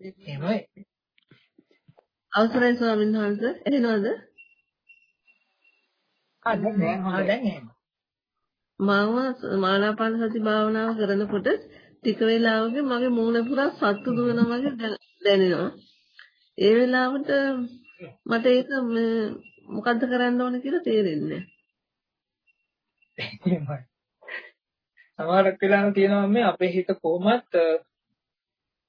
එහෙමයි. අවසරයි ස්වාමීන් වහන්සේ. එහෙනවද? ආ දැන් හොඳයි. මම මානාපාන සති භාවනාව කරනකොට ටික වෙලාවක මගේ මූණ පුරා සත්තු දුවනවා වගේ දැනෙනවා. ඒ වෙලාවට මට ඒක මොකද්ද කරන්න ඕන කියලා තේරෙන්නේ නැහැ. සමහරක් වෙලාවට තියෙනවා මේ අපේ හිත කොහොමත්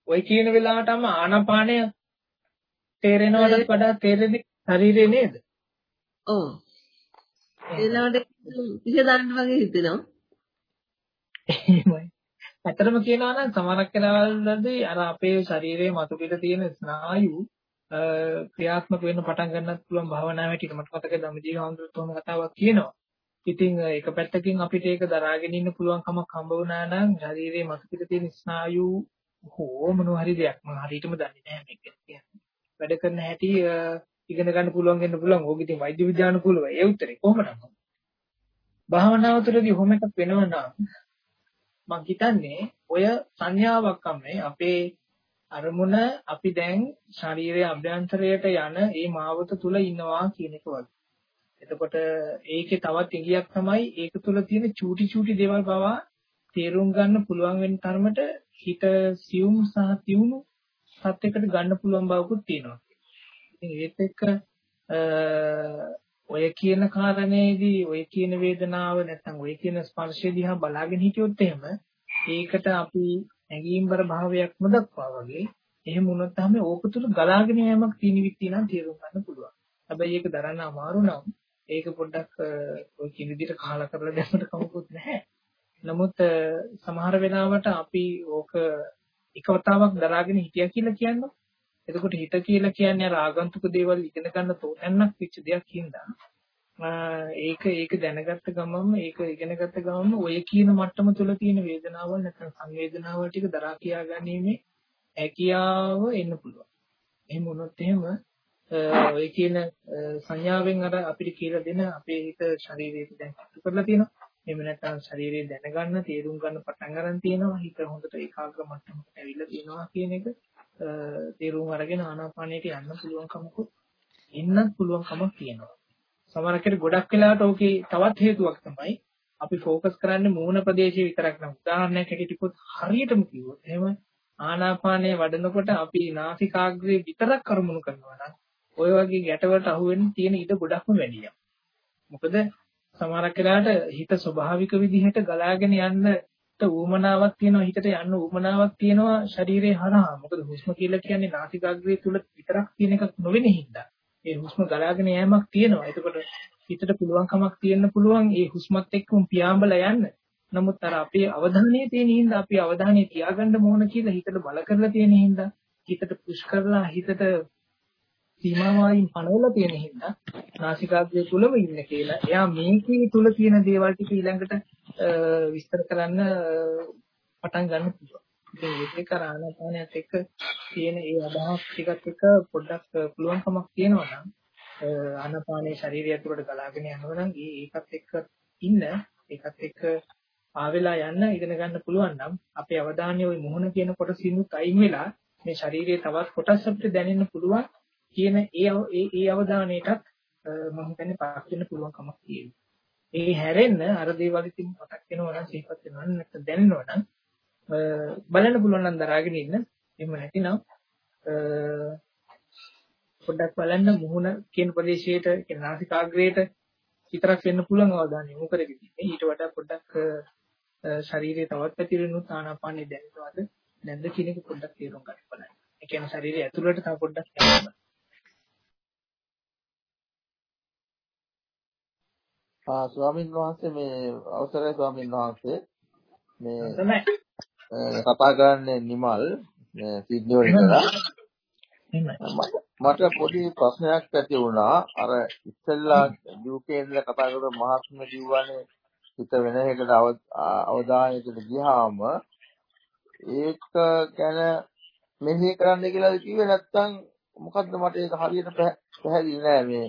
ওই කියන වෙලාවටම ආනාපානය තේරෙනවටත් වඩා තේරෙන්නේ ශරීරේ නේද? ඔව්. ඊළඟට පිහ දාන්න වගේ හිතෙනවා. එහෙමයි. ඇත්තටම කියනවා නම් සමහරක් වෙලාවල්වලදී අර අපේ ශරීරයේ මතු පිට තියෙන ස්නායු ක්‍රියාත්මක වෙන්න පටන් ගන්නත් පුළුවන් භාවනාව හැටියට මට මතකයි ධම්මජීව හඳුන්වන කතාවක් කියනවා. ඉතින් එක පැත්තකින් අපිට ඒක දරාගෙන ඉන්න පුළුවන් කමක් හම්බ වුණා නම් ශරීරයේ මතු පිට තියෙන ස්නායු හෝ මොනවා හරි දෙයක් මම හරියටම දන්නේ නැහැ මේක කියන්නේ. වැඩ කරන හැටි ඉගෙන ගන්න පුළුවන් වෙන්න පුළුවන්. ඕක ඉතින් වෛද්‍ය විද්‍යානුකූලව ඒ උත්තරේ කොහොමද? භාවනාව තුළදී ඔහොම එකක් වෙනවා නම් මම හිතන්නේ ඔය සංඥාවක් අම්මේ අපේ අරමුණ අපි දැන් ශරීරයේ අභ්‍යන්තරයට යන ඒ මාවත තුල ඉන්නවා කියන එක වගේ. එතකොට ඒකේ තවත් ඉඟියක් තමයි ඒක තුල තියෙන චූටි චූටි දේවල් පවා තේරුම් ගන්න පුළුවන් වෙන තරමට හිත සියුම් සහ තියුණු සත්‍යයකට ගන්න පුළුවන් බවකුත් තියෙනවා. ඉතින් ඒත් එක්ක ඔය කියන කාරණේදී ඔය කියන වේදනාව නැත්නම් ඔය කියන ස්පර්ශය දිහා බලාගෙන හිටියොත් එහෙම ඒකට අපි ඇඟීම්බර භාවයක් නොදක්වා වගේ එහෙම වුණොත් තමයි ඕක තුල ගලාගෙන යෑමක් තීනිවිත් තියෙනවා තේරුම් ගන්න පුළුවන්. හැබැයි ඒක දරන්න අමාරු නම් ඒක පොඩ්ඩක් ඔය කියන විදිහට කහලා කරලා දැම්මට කමකුත් නැහැ. නමුත් සමහර වෙලාවට අපි ඕක එකවතාවක් දරාගෙන හිටියා කියලා කියනවා. එතකොට හිත කියලා කියන්නේ අර ආගන්තුක දේවල් ඉගෙන ගන්න තෝතැන්නක් වෙච්ච දෙයක් හින්දා ඒක ඒක දැනගත්ත ගමන්ම ඒක ඉගෙනගත්ත ගමන්ම ඔය කියන මට්ටම තුල තියෙන වේදනාවල් නැත්නම් සංවේදනාවල් ටික දරා කියා ගැනීමේ හැකියාව එන්න පුළුවන්. එහෙම වුණොත් එහෙම ඔය කියන සංඥාවෙන් අර අපිට කියලා දෙන අපේ හිත ශරීරයට දැන් කරලා තියෙනවා. එහෙම නැත්නම් ශරීරය දැනගන්න, තේරුම් ගන්න පටන් ගන්න තියෙනවා. හිත හොඳට ඒකාග්‍ර මට්ටමකට ඇවිල්ලා තියෙනවා කියන එක තේරුම් අරගෙන ආනාපානයට යන්න පුළුවන්කමකුත් එන්නත් පුළුවන්කමක් තියෙනවා. සමහර කෙනෙක් ගොඩක් වෙලාවට ඕකේ තවත් හේතුවක් තමයි අපි ફોકસ කරන්නේ මූණ ප්‍රදේශයේ විතරක් නම් උදාහරණයක් හැටියට කිව්වොත් හරියටම කිව්වොත් එහෙම ආනාපානය වඩනකොට අපි නාසිකාග්‍රේ විතරක් කරමුණු කරනවා නම් ඔය වගේ ගැටවලට අහු වෙන්න තියෙන ඉඩ ගොඩක්ම වැඩියි. මොකද සමහරක් වෙලාවට හිත ස්වභාවික විදිහට ගලාගෙන යන්න ඌමනාවක් තියෙනවා හිතට යන්න ඌමනාවක් තියෙනවා ශරීරයේ හරහා. මොකද හුස්ම කියලා කියන්නේ නාසිකාග්‍රය තුල විතරක් තියෙන එකක් නොවෙන හින්දා. ඒ හුස්ම ගලාගෙන යෑමක් තියෙනවා. එතකොට හිතට පුළුවන්කමක් තියෙන්න පුළුවන් ඒ හුස්මත් එක්කම පියාඹලා යන්න. නමුත් අර අපේ අවධානය තියෙන හින්දා අපි අවධානය තියාගන්න ඕන කියලා හිතට බල කරලා තියෙන හින්දා හිතට පුෂ් කරලා හිතට සීමාවලින් පනවලා තියෙන හින්දා නාසිකාග්‍රය තුලම ඉන්න කියලා. එයා මේකේ තුල තියෙන දේවල් ටික ඊළඟට විස්තර කරන්න පටන් ගන්න පුළුවන්. ඉතින් ඒක කරානාපානයත් එක්ක තියෙන ඒ අදහස් ටිකත් එක්ක පොඩ්ඩක් පුළුවන්කමක් තියෙනවා නම් ආනාපානයේ ශරීරය ඇතුළට ගලාගෙන යනවා නම් ඒකත් එක්ක ඉන්න ඒකත් එක්ක ආවෙලා යන්න ඉගෙන ගන්න පුළුවන් නම් අපේ අවධානය ওই මොහොන කියන කොටසිනුත් අයින් වෙලා මේ ශරීරයේ තවත් කොටස් අපිට දැනෙන්න පුළුවන් කියන ඒ ඒ අවධානයටත් මම හිතන්නේ පාස් වෙන්න පුළුවන් කමක් තියෙනවා. ඒ හැරෙන්න අර දේවල් ඉතින් මතක් වෙනවා නම් සිහිපත් වෙනවා නම් නැත්නම් දැනෙනවා නම් බලන්න පුළුවන් නම් දරාගෙන ඉන්න. එහෙම නැතිනම් පොඩ්ඩක් බලන්න මුහුණ කියන ප්‍රදේශයට කියන නාසිකාග්‍රේට විතරක් වෙන්න පුළුවන් අවධානය යොමු කරගෙන ඊට වඩා පොඩ්ඩක් ශරීරයේ තවත් පැතිරෙනුත් ආනාපානෙ දැනෙනවද නැද්ද කියන එක පොඩ්ඩක් තේරුම් ගන්න බලන්න. ඒ කියන්නේ ශරීරය ඇතුළට තව පොඩ්ඩක් යන්න. ආ ස්වාමීන් වහන්සේ මේ අවසරයි ස්වාමීන් වහන්සේ. මේ කතා කරන්නේ නිමල් සිඩ්නි වල ඉඳලා මට පොඩි ප්‍රශ්නයක් ඇති වුණා. අර ඉස්සෙල්ලා UK ඉඳලා කතා කරපු මහත්ම කිව්වනේ හිත වෙන එකකට අවධානයකට ගියාම ඒක ගැන මෙහෙ කරන්න කියලාද කිව්වේ නැත්නම් මොකද්ද මට ඒක හරියට පැහැදිලි නෑ මේ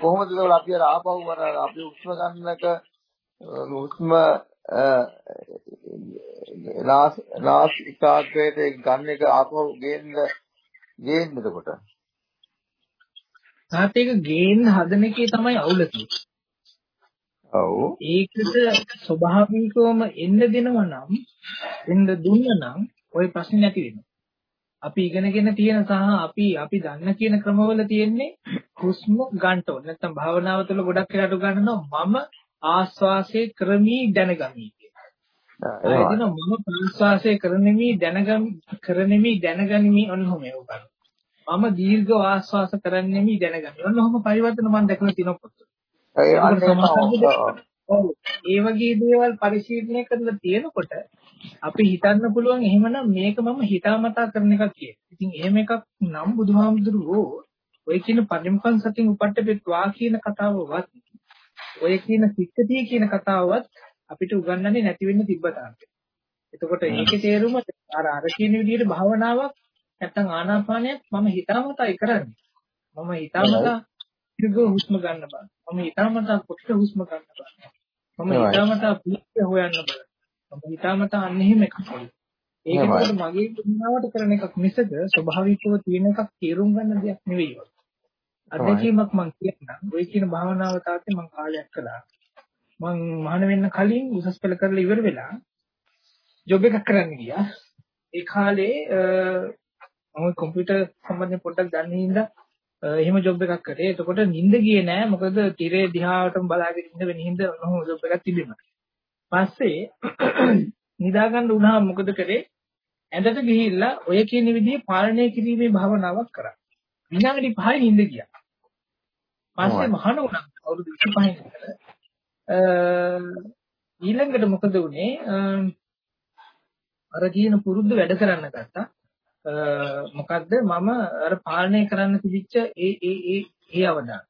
කොහොමද ඒගොල්ලෝ අපි අර ආපහු අර අපි උස්ම ගන්නක උස්ම නාසිකාග්‍රයට ගන්න එක ආපහු ගේන්න ගේන්න එතකොට. තාත් ඒක ගේන්න හදන එකේ තමයි අවුල තියෙන්නේ. ඔව්. ඒකට ස්වභාවිකවම එන්න දෙනවා නම් එන්න දුන්න නම් ওই ප්‍රශ්නේ නැති වෙනවා. අපි ඉගෙනගෙන තියෙන සහ අපි අපි දන්න කියන ක්‍රමවල තියෙන්නේ හුස්ම ගන්න ඕන. නැත්නම් භාවනාව තුළ ගොඩක් වෙලාට ගන්නවා මම ආස්වාසය කරමි දැනගමි කියලා. එදින මම ප්‍රාශ්වාසය කරනෙමි දැනගමි කරනෙමි දැනගනිමි ඔන්නෝම ඒක කරනවා. මම දීර්ඝ ආස්වාස කරන්නෙමි දැනගමි. ඔන්නෝම පරිවර්තන මම දැකලා තියෙනවා පොත. ඒ වගේ දේවල් පරිශීලනය කරලා තියෙනකොට අපි හිතන්න පුළුවන් එහෙමනම් මේක මම හිතාමතා කරන එකක් කියලා. ඉතින් එහෙම එකක් නම් බුදුහාමුදුරුවෝ ඔය කියන පරිමුඛං සතින් උපට්ඨපෙත්වා කියන කතාවවත් ඔය කියන සික්කතිය කියන කතාවවත් අපිට උගන්වන්නේ නැති වෙන්න තිබ්බතාවය. එතකොට ඒකේ තේරුම අර අර කියන විදිහට භාවනාවක් නැත්තම් ආනාපානයක් මම හිතාමතායි කරන්නේ. මම හිතාමතා දීර්ඝ හුස්ම ගන්න බෑ. මම හිතාමතා කොටට හුස්ම ගන්න බෑ. මම හිතාමතා පිළිච්ච හොයන්න බෑ. මම හිතාමතා අන්න එහෙම එකක්. ඒක මොකද මගේ පුණාවට කරන එකක් මිසක ස්වභාවිකව තියෙන එකක් තේරුම් ගන්න දෙයක් නෙවෙයි. අත්දැකීමක් මම කියන්නම්. ඔය කියන භාවනාව තාත්තේ මම කාලයක් කළා. මම මහාන වෙන්න කලින් උසස් පෙළ කරලා ඉවර වෙලා ජොබ් එකක් කරන්න ගියා. ඒ කාලේ මම කම්පියුටර් සම්බන්ධයෙන් පොඩ්ඩක් දන්නේ හින්දා එහෙම ජොබ් එකක් කරේ. එතකොට නිින්ද ගියේ නෑ. මොකද තිරේ දිහාටම බලාගෙන ඉන්න වෙන හින්දා ඔහොම ජොබ් එකක් තිබුණා. පස්සේ නිදා ගන්න වුණාම මොකද කරේ? ඇඳට ගිහිල්ලා ඔය කියන විදිහේ පාලනය කිරීමේ භාවනාවක් කරා. විනාඩි 5 නිින්ද ගියා. පස්සේ මහාන වුණා. අවුරුදු 25 ඉඳලා ඊළඟට මොකද වුනේ අර කියන පුරුද්ද වැඩ කරන්න ගත්තා මොකද්ද මම අර පාලනය කරන්න තිබිච්ච ඒ ඒ ඒ ඒ අවදාන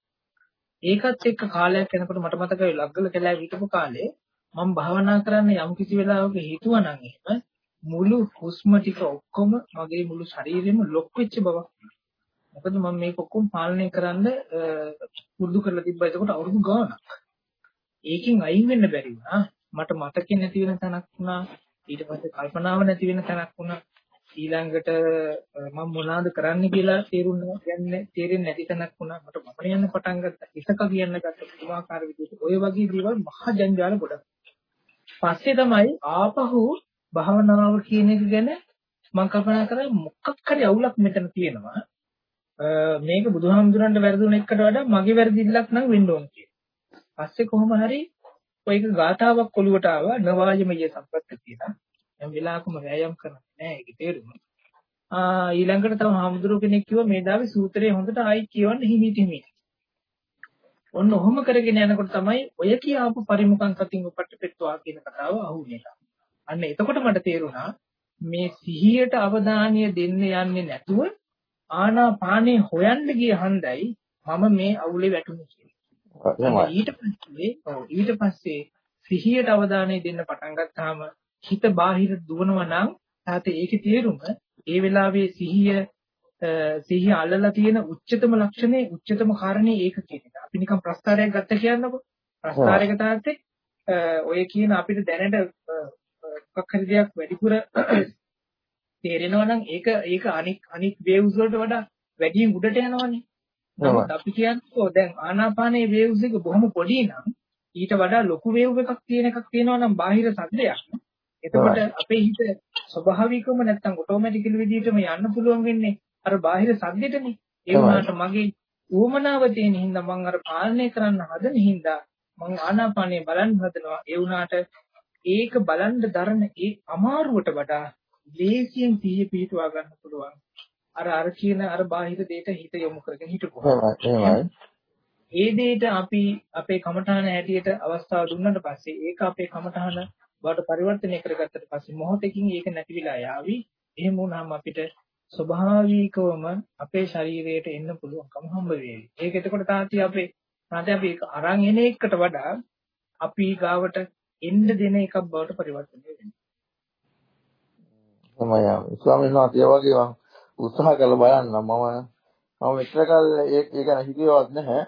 ඒකත් එක්ක කාලයක් යනකොට මට මතකයි ලග්ගල කැලෑ හිටපු කාලේ මම භාවනා කරන්න යම් කිසි වෙලාවක හිතුවා නම් එහෙම මුළු හුස්ම ටික ඔක්කොම මගේ මුළු ශරීරෙම ලොක් වෙච්ච බවක් මොකද මම මේක ඔක්කොම පාලනය කරන්න පුරුදු කරලා තිබ්බා එතකොට අවුරුදු ගාණක් ඒකෙන් අයින් වෙන්න බැරි වුණා. මට මතකෙ නැති වෙන තැනක් වුණා. ඊට පස්සේ කල්පනාව නැති වෙන තැනක් වුණා. ඊළඟට මම මොනවද කරන්න කියලා තේරුන්නේ යන්නේ තේරෙන්නේ නැති තැනක් වුණා. මට මම යන්න පටන් ගත්තා. ඉසක කියන්න ගත්තා. පුදුමාකාර විදිහට. ඔය වගේ දේවල් මහා ජංජාල ගොඩක්. පස්සේ තමයි ආපහු භාවනාව කියන එක ගැන මම කල්පනා කරා මොකක් හරි අවුලක් මෙතන තියෙනවා. මේක බුදුහාමුදුරන්ට වැරදුන එකට වඩා මගේ වැරදිල්ලක් නම් වෙන්න ඕන කියලා. පස්සේ කොහොම හරි ඔයක ගාතාවක් ඔලුවට ආවා නවායමය සම්පත්තිය කියලා. දැන් වෙලාවකම වෑයම් කරන්නේ නැහැ ඒකේ තේරුම. ආ ඊළඟට තව හාමුදුරුව කෙනෙක් කිව්වා මේ දාවේ සූත්‍රය හොඳට ආයි කියවන්න හිමීට හිමීට. ඔන්න ඔහොම කරගෙන යනකොට තමයි ඔය කියාපු පරිමුඛං සතින් උපට්ඨපෙත්වා කියන කතාව අහුනේ. අන්න එතකොට මට තේරුණා මේ සිහියට අවධානය දෙන්න යන්නේ නැතුව ආනාපානේ හොයන්න ගිය හන්දයි මම මේ අවුලේ වැටුනේ ඊට පස්සේ ඊට පස්සේ සිහියට අවධානය දෙන්න පටන් ගත්තාම හිත බාහිර දුවනවා නම් තාතේ ඒකේ තේරුම ඒ වෙලාවේ සිහිය සිහිය අල්ලලා තියෙන උච්චතම ලක්ෂණේ උච්චතම කාරණේ ඒක කියන එක. අපි නිකන් ප්‍රස්තාරයක් ගත්ත කියන්නකෝ. ප්‍රස්තාරයක තාත්තේ ඔය කියන අපිට දැනට මොකක් හරි දෙයක් වැඩිපුර තේරෙනවා නම් ඒක ඒක අනික් අනික් වේව්ස් වලට වඩා වැඩියෙන් උඩට යනවනේ. නමුත් අපි කියන්නේ දැන් ආනාපානයේ වේව්ස් එක බොහොම පොඩි නම් ඊට වඩා ලොකු වේව් එකක් තියෙන එකක් තියෙනවා නම් බාහිර සද්දයක්. එතකොට අපේ හිත ස්වභාවිකවම නැත්තම් ඔටෝමැටිකලි විදිහටම යන්න පුළුවන් වෙන්නේ අර බාහිර සද්දෙටනේ. ඒ වුණාට මගේ ඌමනාව තියෙන හින්දා මම අර පාලනය කරන්න හදන හින්දා මම ආනාපානය බලන්න හදනවා. ඒ වුණාට ඒක බලන්න දරන ඒ අමාරුවට වඩා ලේසියෙන් සිහිය පිහිටුවා ගන්න පුළුවන්. අර අර කියන අර බාහිර දෙයට හිත යොමු කරගෙන හිටපුවා. ඒ දෙයට අපි අපේ කමඨාන හැටියට අවස්ථාව දුන්නාට පස්සේ ඒක අපේ කමඨාන බවට පරිවර්තනය කරගත්තට පස්සේ මොහොතකින් ඒක නැති වෙලා යාවි. එහෙම වුණාම අපිට ස්වභාවිකවම අපේ ශරීරයට එන්න පුළුවන්කම හම්බ වෙයි. ඒක එතකොට තාත්ති අපේ තාත්ති අපි අරන් එන එකට වඩා අපි ගාවට එන්න දෙන එකක් බවට පරිවර්තනය වෙනවා. තමයි ස්වාමීන් වහන්සේ වගේ උත්සාහ කරලා බලන්න මම මම මෙච්චර කල් ඒ ගැන හිතුවේවත් නැහැ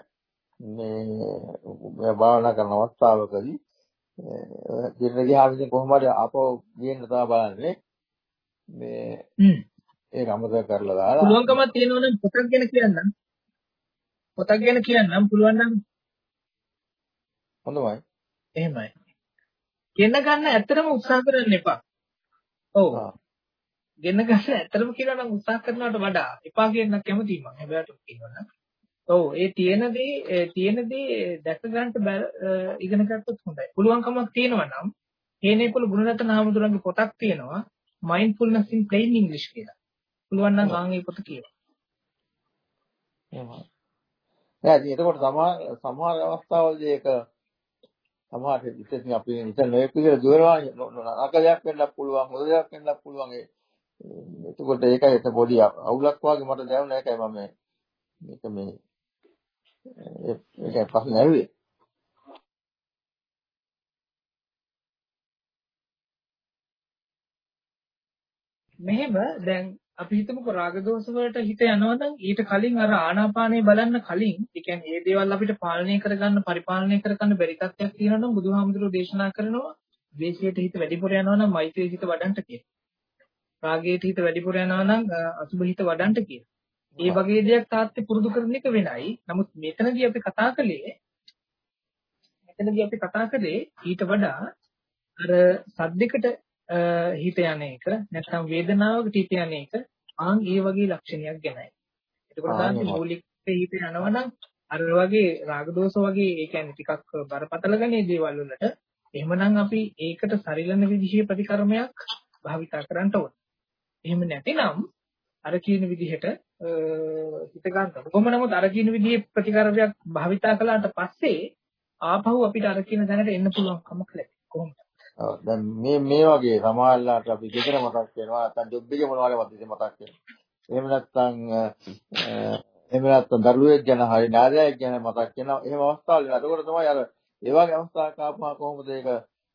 මේ භාවනා කරන අවස්ථාවකදී දින ගියාම ඉතින් කොහොම හරි ආපහු ගියන්න තමයි බලන්නේ. මේ ඒක අමතක කරලා දාලා පුළුවන්කමක් තියෙනවා නම් පොතක් ගැන කියන්නම්. පොතක් ගැන කියන්නම් පුළුවන් නම් හොඳයි. එහෙමයි. ගෙන ගන්න ඇත්තටම උත්සාහ කරන්න එපා. ඔව්. ගෙන ගන්න ඇත්තටම කියනවා නම් උත්සාහ කරනවට වඩා එපා කියන කැමතියි මම. හැබැයි කියනවා ඔව් ඒ තියෙන දේ තියෙන දේ දැක ගන්නට ඉගෙන ගත්තොත් හොඳයි. පුළුවන්කමක් තියෙනවා නම් හේනේපොළ ගුණරත්න නාමදුරන්ගේ පොතක් තියෙනවා mindfulness in plain english කියලා. පුළුවන් නම් ආන් ඒ පොත කියන්න. එහෙමයි. නෑ ඉතින් එතකොට සමහර සමහර අවස්ථාවලදී ඒක සමහර ඉතින් අපි ඉතින් මේක විදිහට දුරවා නරක දෙයක් වෙන්නත් පුළුවන් හොඳ දෙයක් වෙන්නත් පුළුවන් ඒ එතකොට ඒකයි එත පොඩි අවුලක් වගේ මට දැනුණා ඒකයි මම මේක මේ ඒකයි ප්‍රශ්නේ ඇහුවේ මෙහෙම දැන් අපි හිතමුකෝ රාග දෝෂ වලට හිත යනවා නම් ඊට කලින් අර ආනාපානේ බලන්න කලින් ඒ කියන්නේ මේ දේවල් අපිට පාලනය කරගන්න පරිපාලනය කරගන්න බැරි තත්ත්වයක් තියෙනවා නම් බුදුහාමුදුරුවෝ දේශනා කරනවා ද්වේෂයට හිත වැඩිපුර යනවා නම් මෛත්‍රී හිත වඩන්ට කියලා. රාගයට හිත වැඩිපුර යනවා නම් අසුභ හිත වඩන්ට කියලා. ඒ වගේ දෙයක් තාත්තේ පුරුදු කරන එක වෙනයි. නමුත් මෙතනදී අපි කතා කළේ මෙතනදී අපි කතා කළේ ඊට වඩා අර සද්දයකට හිත යන එක නැත්නම් වේදනාවකට හිත යන එක ආන් ඒ වගේ ලක්ෂණයක් ගැනයි. එතකොට තමයි මූලික හිත යනවනම් අර වගේ රාග දෝෂ වගේ ඒ කියන්නේ ටිකක් බරපතල ගන්නේ දේවල් වලට එහෙමනම් අපි ඒකට සරිලන විදිහේ ප්‍රතිකර්මයක් භාවිතා කරන්න ඕනේ. එහෙම නැතිනම් අර කියන විදිහට හිත ගන්න. කොහොම නමුත් අර කියන විදිහේ ප්‍රතිකර්මයක් භාවිතා කළාට පස්සේ ආපහු අපිට අර කියන දැනට එන්න පුළුවන් කමක් ලැබෙයි. කොහොමද? ඔව් දැන් මේ මේ වගේ සමාජලාට අපි ගෙදර මතක් වෙනවා නැත්නම් ජොබ් එකේ මොනවා වගේ මතක් වෙනවා. එහෙම නැත්නම් එහෙම නැත්නම් දරුවෙක් ගැන හරි නාදයක් ගැන මතක් වෙනවා. එහෙම අවස්ථාවල එතකොට තමයි අර ඒ වගේ අවස්ථාවක් ආපුවා කොහොමද ඒක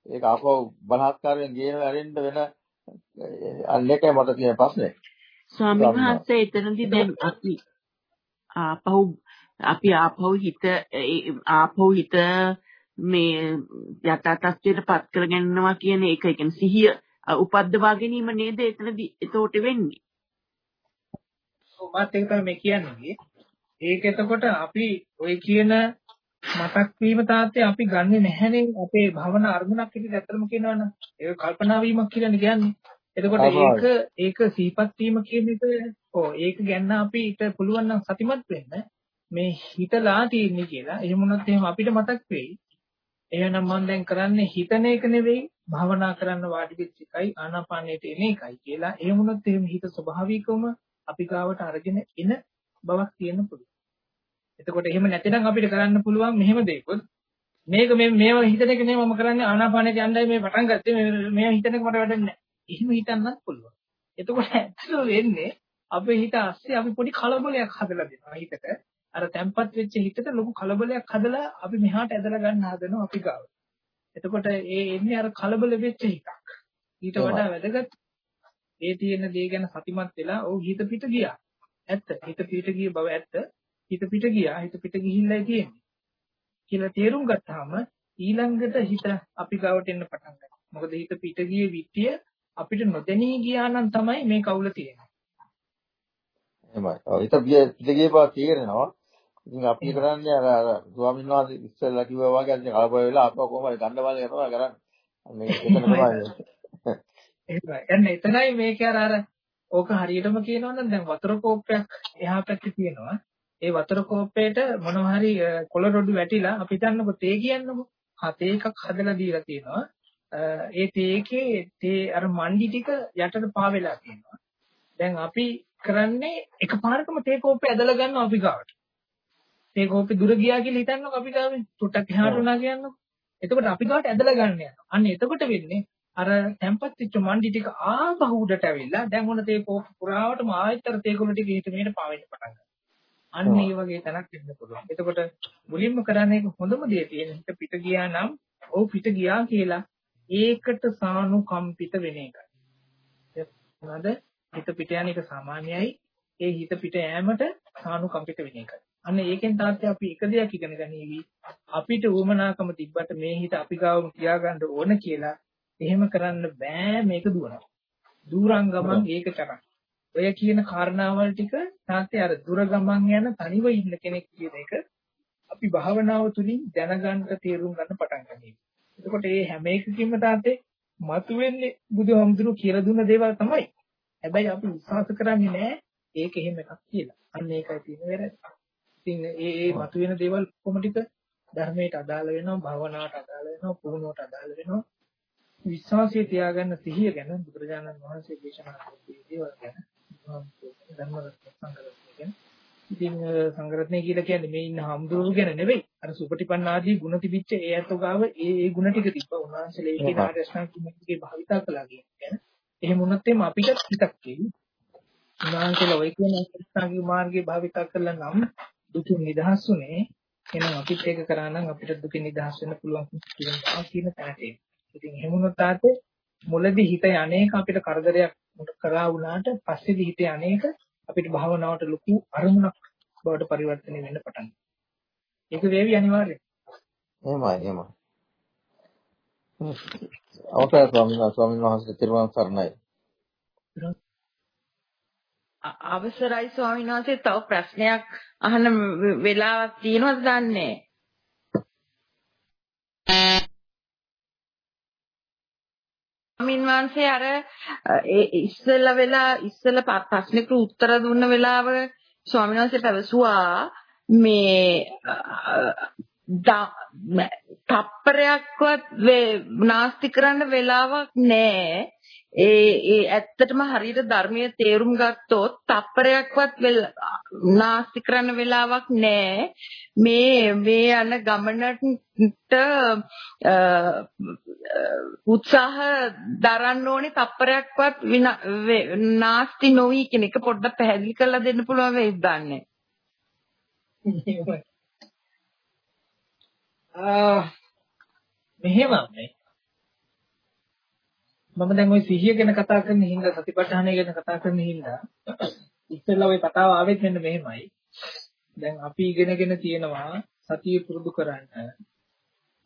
ඒක ආපහු බලහත්කාරයෙන් ගේන ඇරෙන්න වෙන අන්න එකයි මට තියෙන ප්‍රශ්නේ. ස්වාමීන් වහන්සේ එතනදී දැන් අපි ආපහු අපි ආපහු හිත ආපහු හිත මේ යථා තත්ත්වයට පත් කරගන්නවා කියන එක ඒ කියන්නේ සිහිය උපද්දවා ගැනීම නේද එතනදී එතකොට වෙන්නේ. ඔව් මාත් ඒක තමයි මේ කියන්නේ. ඒක එතකොට අපි ඔය කියන මතක් වීම තාත්තේ අපි ගන්නෙ නැහැනේ අපේ භවනා අරමුණක් විදිහට ඇත්තම කියනවනම් ඒක කල්පනා වීමක් කියලා කියන්නේ. එතකොට ඒක ඒක සීපත් වීම කියන එක ඔව් ඒක ගැන අපිට පුළුවන් නම් සතිමත් වෙන්න මේ හිතලා තියෙන්නේ කියලා. එහෙම වුණොත් එහෙම අපිට මතක් වෙයි. එහෙනම් මම දැන් කරන්නේ හිතන එක නෙවෙයි භවනා කරන්න වාඩි වෙච්ච එකයි ආනාපානයට එන එකයි කියලා. ඒ වුණොත් එහෙම හිත ස්වභාවිකවම අපි ගාවට අරගෙන එන බවක් තියෙන්න පුළුවන්. එතකොට එහෙම නැතිනම් අපිට කරන්න පුළුවන් මෙහෙම දෙයක්වත් මේක මේ මේව හිතන එක නෙවෙයි මම කරන්නේ ආනාපානයට යන්නයි මේ පටන් ගත්තේ මේ මේව හිතන එක මට වැඩන්නේ නැහැ. එහෙම හිතන්නත් පුළුවන්. එතකොට ඇත්තට වෙන්නේ අපේ හිත ASCII අපි පොඩි කලබලයක් හදලා දෙනවා හිතට. අර තැම්පත් වෙච්ච හිතට ලොකු කලබලයක් හදලා අපි මෙහාට ඇදලා ගන්න හදනවා අපි ගාව. එතකොට ඒ එන්නේ අර කලබල වෙච්ච හිතක්. ඊට වඩා වැදගත් ඒ තියෙන දේ ගැන සතිමත් වෙලා ඔව් හිත පිට ගියා. ඇත්ත. හිත පිට ගිය බව ඇත්ත. හිත පිට ගියා. හිත පිට ගිහිල්ලා තියෙන්නේ. කියලා තේරුම් ගත්තාම ඊළඟට හිත අපි ගාවට එන්න පටන් ගන්නවා. මොකද හිත පිට ගියේ විත්‍ය අපිට නොදැනී ගියා නම් තමයි මේ කවුල තියෙන්නේ. එහෙමයි. හිත පිට ගිය බව තේරෙනවා. ඉතින් අපි කරන්නේ අර අර ස්වාමීන් වහන්සේ ඉස්සෙල්ලා කිව්වා වගේ අද කලබල වෙලා අපව කොහොමද ගන්න බලන්න යනවා කරන්නේ. මේ එතන තමයි. එහෙමයි. එන්න එතනයි මේක අර අර ඕක හරියටම කියනවා නම් දැන් වතුර කෝප්පයක් එහා පැත්තේ තියෙනවා. ඒ වතුර කෝප්පේට මොනවා හරි කොළ රොඩු වැටිලා අපි හිතන්නකො තේ කියන්නකො. හා තේ එකක් හදලා දීලා තියෙනවා. ඒ තේකේ තේ අර මණ්ඩි ටික යටට පාවෙලා තියෙනවා. දැන් අපි කරන්නේ එකපාරටම තේ කෝප්පේ ඇදලා ගන්නවා අපි ගාවට. මේ කෝපි දුර ගියා කියලා හිතන්නකො අපි ගාවේ ටොටක් එහාට උනා කියන්නකො. එතකොට අපි ගාවට ඇදලා ගන්න යනවා. අන්න එතකොට වෙන්නේ අර tempat වෙච්ච මණ්ඩි ටික ආපහු උඩට ඇවිල්ලා දැන් ඔන්න තේ කෝපි පුරාවටම ආයෙත්තර තේ කුණු ටික හිත මෙහෙට පාවෙන්න පටන් ගන්නවා. අන්න ඒ වගේ තැනක් වෙන්න පුළුවන්. එතකොට මුලින්ම කරන්නේ හොඳම දේ තියෙන හිත පිට ගියා නම් ඔව් පිට ගියා කියලා ඒකට සානුකම්පිත වෙන එකයි. නේද? හිත පිට යන එක සාමාන්‍යයි. ඒ හිත පිට යෑමට සානුකම්පිත වෙන එකයි. අන්න ඒකෙන් තාත්තේ අපි එක දෙයක් ඉගෙන ගනීවි. අපිට උවමනාකම තිබ්බට මේ හිත අපි ගාවම තියාගන්න ඕන කියලා එහෙම කරන්න බෑ මේක දුවනවා. දුරංගමන් ඒක තරම්. ඔය කියන කාරණාවල් ටික තාත්තේ අර දුර ගමන් යන තනිව ඉන්න කෙනෙක් කියන එක අපි භාවනාව තුළින් දැනගන්න තේරුම් ගන්න පටන් ගන්නවා. එතකොට මේ හැම එකකින්ම තාත්තේ මතුවෙන්නේ බුදුහාමුදුරුවෝ කියලා දුන්න දේවල් තමයි. හැබැයි අපි විශ්වාස කරන්නේ නැහැ ඒක එහෙම එකක් කියලා. අන්න ඒකයි තියෙන වැරද්ද. ඉතින් ඒ ඒ මතුවෙන දේවල් කොහොම ටික ධර්මයට අදාළ වෙනවා, භවනාට අදාළ වෙනවා, පුහුණුවට අදාළ වෙනවා. විශ්වාසය තියාගන්න සිහිය ගැන බුදුරජාණන් වහන්සේ දේශනා කරපු දේවල් ගැන ධර්ම සංගරත්නය ගැන. ඉතින් සංගරත්නය කියලා කියන්නේ මේ ඉන්න හම්දුරු ගැන නෙවෙයි. අර සුපටිපන්න ආදී ගුණ තිබිච්ච ඒ අතෝ ගාව ඒ ඒ ගුණ ටික තිබ්බා. උන්වහන්සේලා ඒකේ ආරස්නා කිමකේ භාවිතා කළා කියන්නේ. එහෙම වුණත් එම අපිට හිතක් කියනවා. උන්වහන්සේලා ඔය කියන අෂ්ටාංගික මාර්ගය භාවිතා කළා නම් දුකින් නිදහස් උනේ එහෙනම් අපිත් ඒක කරා නම් අපිට දුකින් නිදහස් වෙන්න පුළුවන් කියන තැනට ඉතින් එහෙම වුණොත් තාත්තේ මුලදී හිත යන්නේක අපිට කරදරයක් කරා වුණාට පස්සේදී හිත යන්නේක අපිට භාවනාවට ලොකු අරමුණක් බවට පරිවර්තනය වෙන්න පටන් ඒක වේවි අනිවාර්යයෙන්. එහෙමයි එහෙමයි. ස්වාමීන් ස්වාමීන් වහන්සේ තිරුවන් සරණයි. අවසරයි ස්වාමීන් වහන්සේ. තව ප්‍රශ්නයක් අහන්න වෙලාවක් තියෙනවද දන්නේ? ස්වාමීන් වහන්සේ අර ඒ ඉස්සෙල්ලා වෙලා ඉස්සෙල්ලා ප්‍රශ්නෙකට උත්තර දුන්න වෙලාව ස්වාමීන් වහන්සේ පැවසුවා මේ තප්පරයක්වත් නාස්ති කරන්න වෙලාවක් නැහැ ඒ ඒ ඇත්තටම හරියට ධර්මයේ තේරුම් ගත්තොත් තප්පරයක්වත් නාස්ති කරන්න වෙලාවක් නැහැ මේ මේ යන ගමනට උත්සාහ දරන්න ඕනේ තප්පරයක්වත් නාස්ති නොවි කියන එක පොඩ්ඩක් පැහැදිලි කරලා දෙන්න පුළුවන් වෙයිද දන්නේ. මෙහෙම මේ මම දැන් ওই සිහිය ගැන කතා කරන හින්දා සතිපට්ඨානය ගැන කතා කරන හින්දා ඉස්සෙල්ලා ওই කතාව ආවෙත් මෙන්න මෙහෙමයි. දැන් අපි ඉගෙනගෙන තියෙනවා සතිය පුරුදු කරන්න.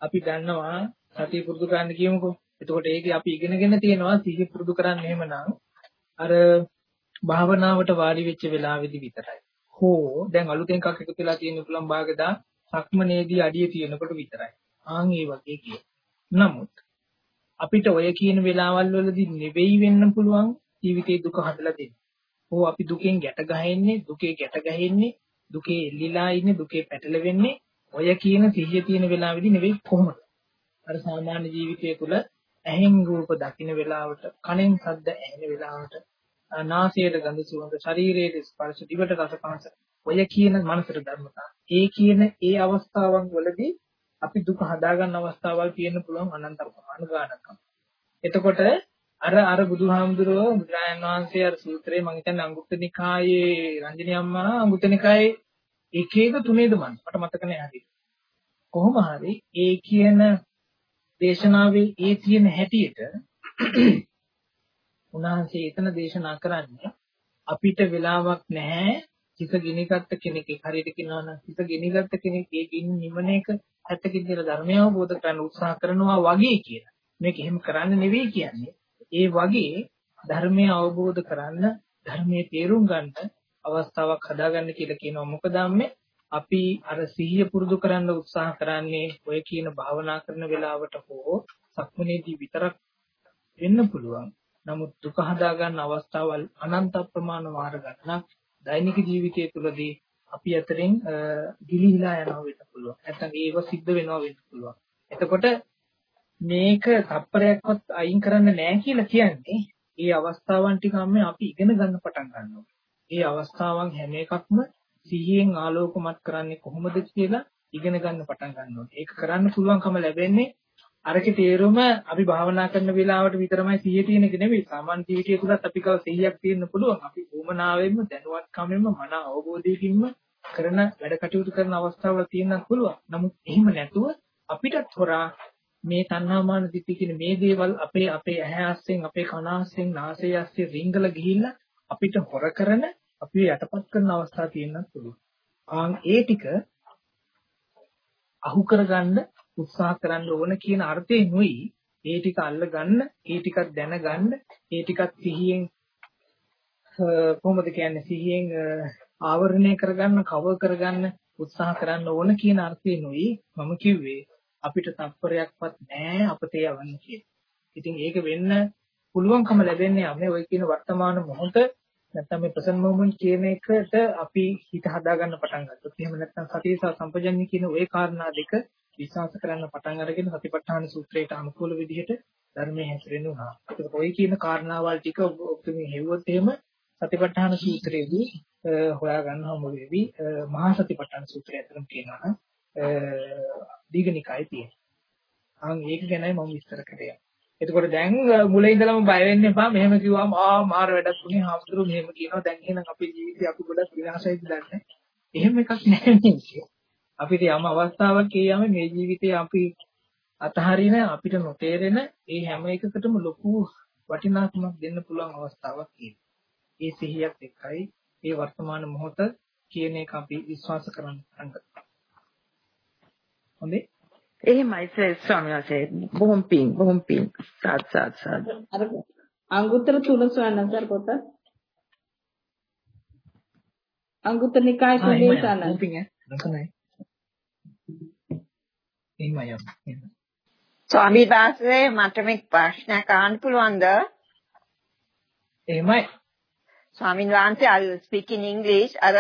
අපි දන්නවා සතිය පුරුදු කරන්න කියමුකෝ. එතකොට ඒකේ අපි ඉගෙනගෙන තියෙනවා සිහිය පුරුදු කරන්න එහෙමනම් අර භාවනාවට වාඩි වෙච්ච වෙලාවෙදි විතරයි. හෝ දැන් අලුතෙන් එකක් එකතු වෙලා තියෙන පුළුවන් භාගදා සක්මනේදී අඩිය තියෙනකොට විතරයි. ආන් ඒ වගේ කිය. නමුත් අපිට ඔය කියන වෙලාවල් වලදී නෙවෙයි වෙන්න පුළුවන් ජීවිතේ දුක හදලා දෙන්නේ. ඕ අපි දුකෙන් ගැට ගහන්නේ, දුකේ ගැට ගහන්නේ, දුකේ එල්ලිලා ඉන්නේ, දුකේ පැටලෙන්නේ ඔය කියන සිහිය තියෙන වෙලාවෙදී නෙවෙයි කොහොමද? අර සාමාන්‍ය ජීවිතය තුළ ඇහෙන් රූප දකින්න වෙලාවට, කනෙන් ශබ්ද ඇහෙන වෙලාවට, නාසයේ ගඳ සුවඳ, ශරීරයේ ස්පර්ශ, දිවට රස පහස ඔය කියන මනසට ධර්මතා. ඒ කියන ඒ අවස්ථාවන් වලදී අපි දුක හදාගන්න අවස්ථාවල් තියෙන්න පුළුවන් අනන්ත ප්‍රමාණ ගානක්. එතකොට අර අර බුදුහාමුදුරුවෝ බුදුරජාණන් වහන්සේ අර සූත්‍රයේ මම හිතන්නේ අංගුත්තර නිකායේ රංජනී අම්මා අංගුත්තර නිකායේ එක එක තුනේද මන් මට මතක නෑ හරි. කොහොම හරි ඒ කියන දේශනාවේ ඒ තියෙන හැටියට උන්වහන්සේ එතන දේශනා කරන්නේ අපිට වෙලාවක් නැහැ හිත ගිනිගත්ත කෙනෙක් හරියට කියනවා නම් හිත ගිනිගත්ත කෙනෙක් ඒ ගින්න නිවන එක ඇත්තකින් කියලා ධර්මය අවබෝධ කරගන්න උත්සාහ කරනවා වගේ කියලා. මේක එහෙම කරන්න නෙවෙයි කියන්නේ. ඒ වගේ ධර්මය අවබෝධ කරන්න ධර්මයේ තේරුම් ගන්න අවස්ථාවක් හදාගන්න කියලා කියනවා. මොකද අපි අර සිහිය පුරුදු කරන්න උත්සාහ කරන්නේ ඔය කියන භාවනා කරන වෙලාවට හෝ සක්මනේදී විතරක් වෙන්න පුළුවන්. නමුත් දුක හදාගන්න අවස්ථාවල් අනන්ත ප්‍රමාණ වාර ගණනක් දෛනික ජීවිතය තුළදී අපි අතරින් ගිලිහිලා යනවා වෙන්න පුළුවන්. නැත්නම් ඒව සිද්ධ වෙනවා වෙන්න පුළුවන්. එතකොට මේක තප්පරයක්වත් අයින් කරන්න නෑ කියලා කියන්නේ ඒ අවස්ථාවන් ටික අපි ඉගෙන ගන්න පටන් ගන්නවා. ඒ අවස්ථාවන් හැම එකක්ම සිහියෙන් ආලෝකමත් කරන්නේ කොහොමද කියලා ඉගෙන ගන්න පටන් ගන්නවා. ඒක කරන්න පුළුවන්කම ලැබෙන්නේ අරකේ තේරුම අපි භාවනා කරන වෙලාවට විතරමයි සිහිය තියෙන එක නෙවෙයි. සාමාන්‍ය ජීවිතය තුලත් අපි කව සිහියක් තියෙන්න පුළුවන්. අපි උමනාවෙන්ම දැනුවත්කමෙන්ම මන අවබෝධයකින්ම කරන වැඩ කටයුතු කරන අවස්ථාවල තියෙන්නත් පුළුවන්. නමුත් එහෙම නැතුව අපිටත් හොරා මේ තණ්හාමාන දිට්ඨි කියන මේ දේවල් අපේ අපේ ඇහැ අස්සෙන් අපේ කන අස්සෙන් නාසය අස්සෙන් රිංගල ගිහිල්ලා අපිට හොර කරන අපි යටපත් කරන අවස්ථා තියෙන්නත් පුළුවන්. ආන් ඒ ටික අහු කරගන්න උත්සාහ කරන්න ඕන කියන අර්ථයෙන් නෙවෙයි ඒ ටික අල්ලගන්න ඒ ටිකක් දැනගන්න ඒ ටිකත් සිහියෙන් කොහොමද කියන්නේ සිහියෙන් ආවරණය කරගන්න කවර් කරගන්න උත්සාහ කරන්න ඕන කියන අර්ථයෙන් නෙවෙයි මම කිව්වේ අපිට තත්පරයක්වත් නැහැ අපතේ යවන්න කියලා. ඉතින් ඒක වෙන්න පුළුවන්කම ලැබෙන්නේ අපි ඔය කියන වර්තමාන මොහොත නැත්නම් මේ ප්‍රසන්ට් මොමන්ට් කියන එකට අපි හිත හදාගන්න පටන් ගත්තොත්. එහෙම නැත්නම් සතිය සහ සම්පජන්‍ය කියන ওই කාරණා දෙක විශ්වාස කරන්න පටන් අරගෙන සතිපට්ඨාන සූත්‍රයට අනුකූල විදිහට ධර්මයේ හැසිරෙන්න උනා. ඒක ඔය කියන කාරණාවල් ටික ඔබ මේ හෙව්වොත් එහෙම සතිපට්ඨාන සූත්‍රයේදී හොයා ගන්න හමු වෙවි. මහා සතිපට්ඨාන සූත්‍රය අතරම කියනවා නම් දීඝනිකායේ තියෙනවා. අන් ඒක ගැනයි මම විස්තර කරේ. එතකොට දැන් මුලින් ඉඳලම බය වෙන්න එපා. මෙහෙම කිව්වම ආ මාර වැඩක් උනේ හාමුදුරුවෝ මෙහෙම කියනවා. දැන් එහෙනම් අපේ ජීවිතේ අපි ගොඩක් විනාශයිද දන්නේ. එහෙම එකක් නැහැ නේද? අපිට යම් අවස්ථාවක් කියයාම මේ ජීවිතේ අපි අතහරින අපිට නොතේරෙන ඒ හැම එකකටම ලොකු වටිනාකමක් දෙන්න පුළුවන් අවස්ථාවක් තියෙනවා. ඒ සිහියත් එක්කයි ඒ වර්තමාන මොහොත කියන එක අපි විශ්වාස කරන්න ගන්නවා. හොඳේ. එහෙමයි ස්වාමීන් වහන්සේ. බොහොම පිං බොහොම පිං. සාත් සාත් සාත් අර අංගුත්තර තුන ස්වාමීන් වහන්සේ පොත. අංගුත්තර නිකාය තුනේ සානයි පිං ඈ නසනයි එහෙමයි යම් ස්වාමීන් වහන්සේ මට මේ ප්‍රශ්නයක් අහන්න පුළුවන්ද එහෙමයි ස්වාමීන් වහන්සේ I will speak in English අර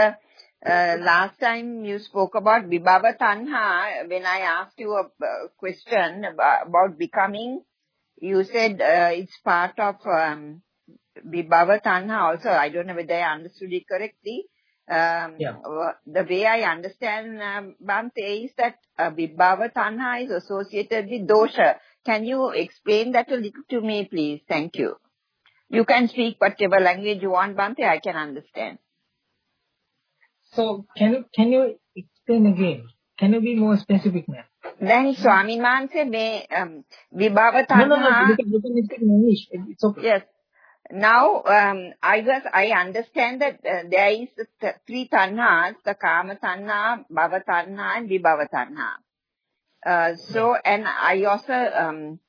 Uh, last time you spoke about Vibhava Tanha, when I asked you a uh, question about, about becoming, you said uh, it's part of um, Vibhava Tanha also. I don't know whether I understood it correctly. um, yeah. The way I understand um, Bhante is that uh, Vibhava Tanha is associated with dosha. Can you explain that a little to me, please? Thank you. You can speak whatever language you want, Bhante. I can understand. So, can you, can you explain again? Can you be more specific, ma'am? Then Swami Man may um, Vibhava Tanha... No, no, no. You can, you can speak in English. It's okay. Yes. Now, um, I was, I understand that uh, there is th three tanhas, the kama tanha, bhava tanha, and vibhava tanha. Uh, so, and I also, um,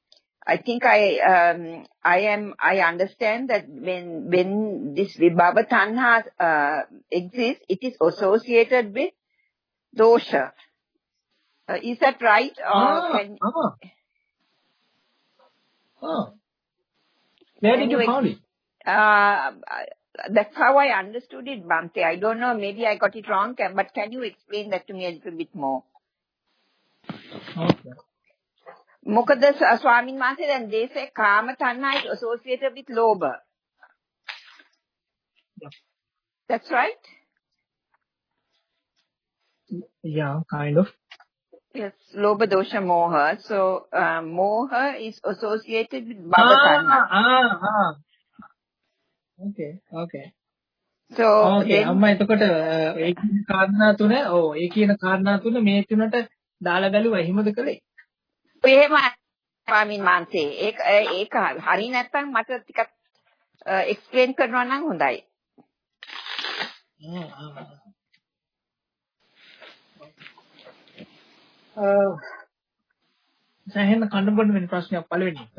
I think I um, I am I understand that when when this vibhava tanha uh, exists, it is associated with dosha. Uh, is that right? Or ah, can, ah. ah. Where did you find it? Uh, that's how I understood it, Bhante. I don't know, maybe I got it wrong, but can you explain that to me a little bit more? Okay. මොකද ස්වාමින් වහන්සේ දැන් දේශේ කාම තණ්හා is associated with loba. That's right? Yeah, kind of. Yes, loba dosha moha. So, uh, moha is associated with bhava. Ah, ah, ah. Okay, okay. So, okay, අම්මා එතකොට ඒ කියන කාරණා තුන ඔව් ඒ කියන කාරණා තුන මේ තුනට දාලා බැලුවා එහෙමද කළේ? එහෙම ස්වාමීන් වහන්සේ ඒක ඒක හරි නැත්නම් මට ටිකක් එක්ස්ප්ලেইন කරනවා නම් හොඳයි. සෑහෙන කඩබඩ වෙන ප්‍රශ්නයක් පළවෙනි එක.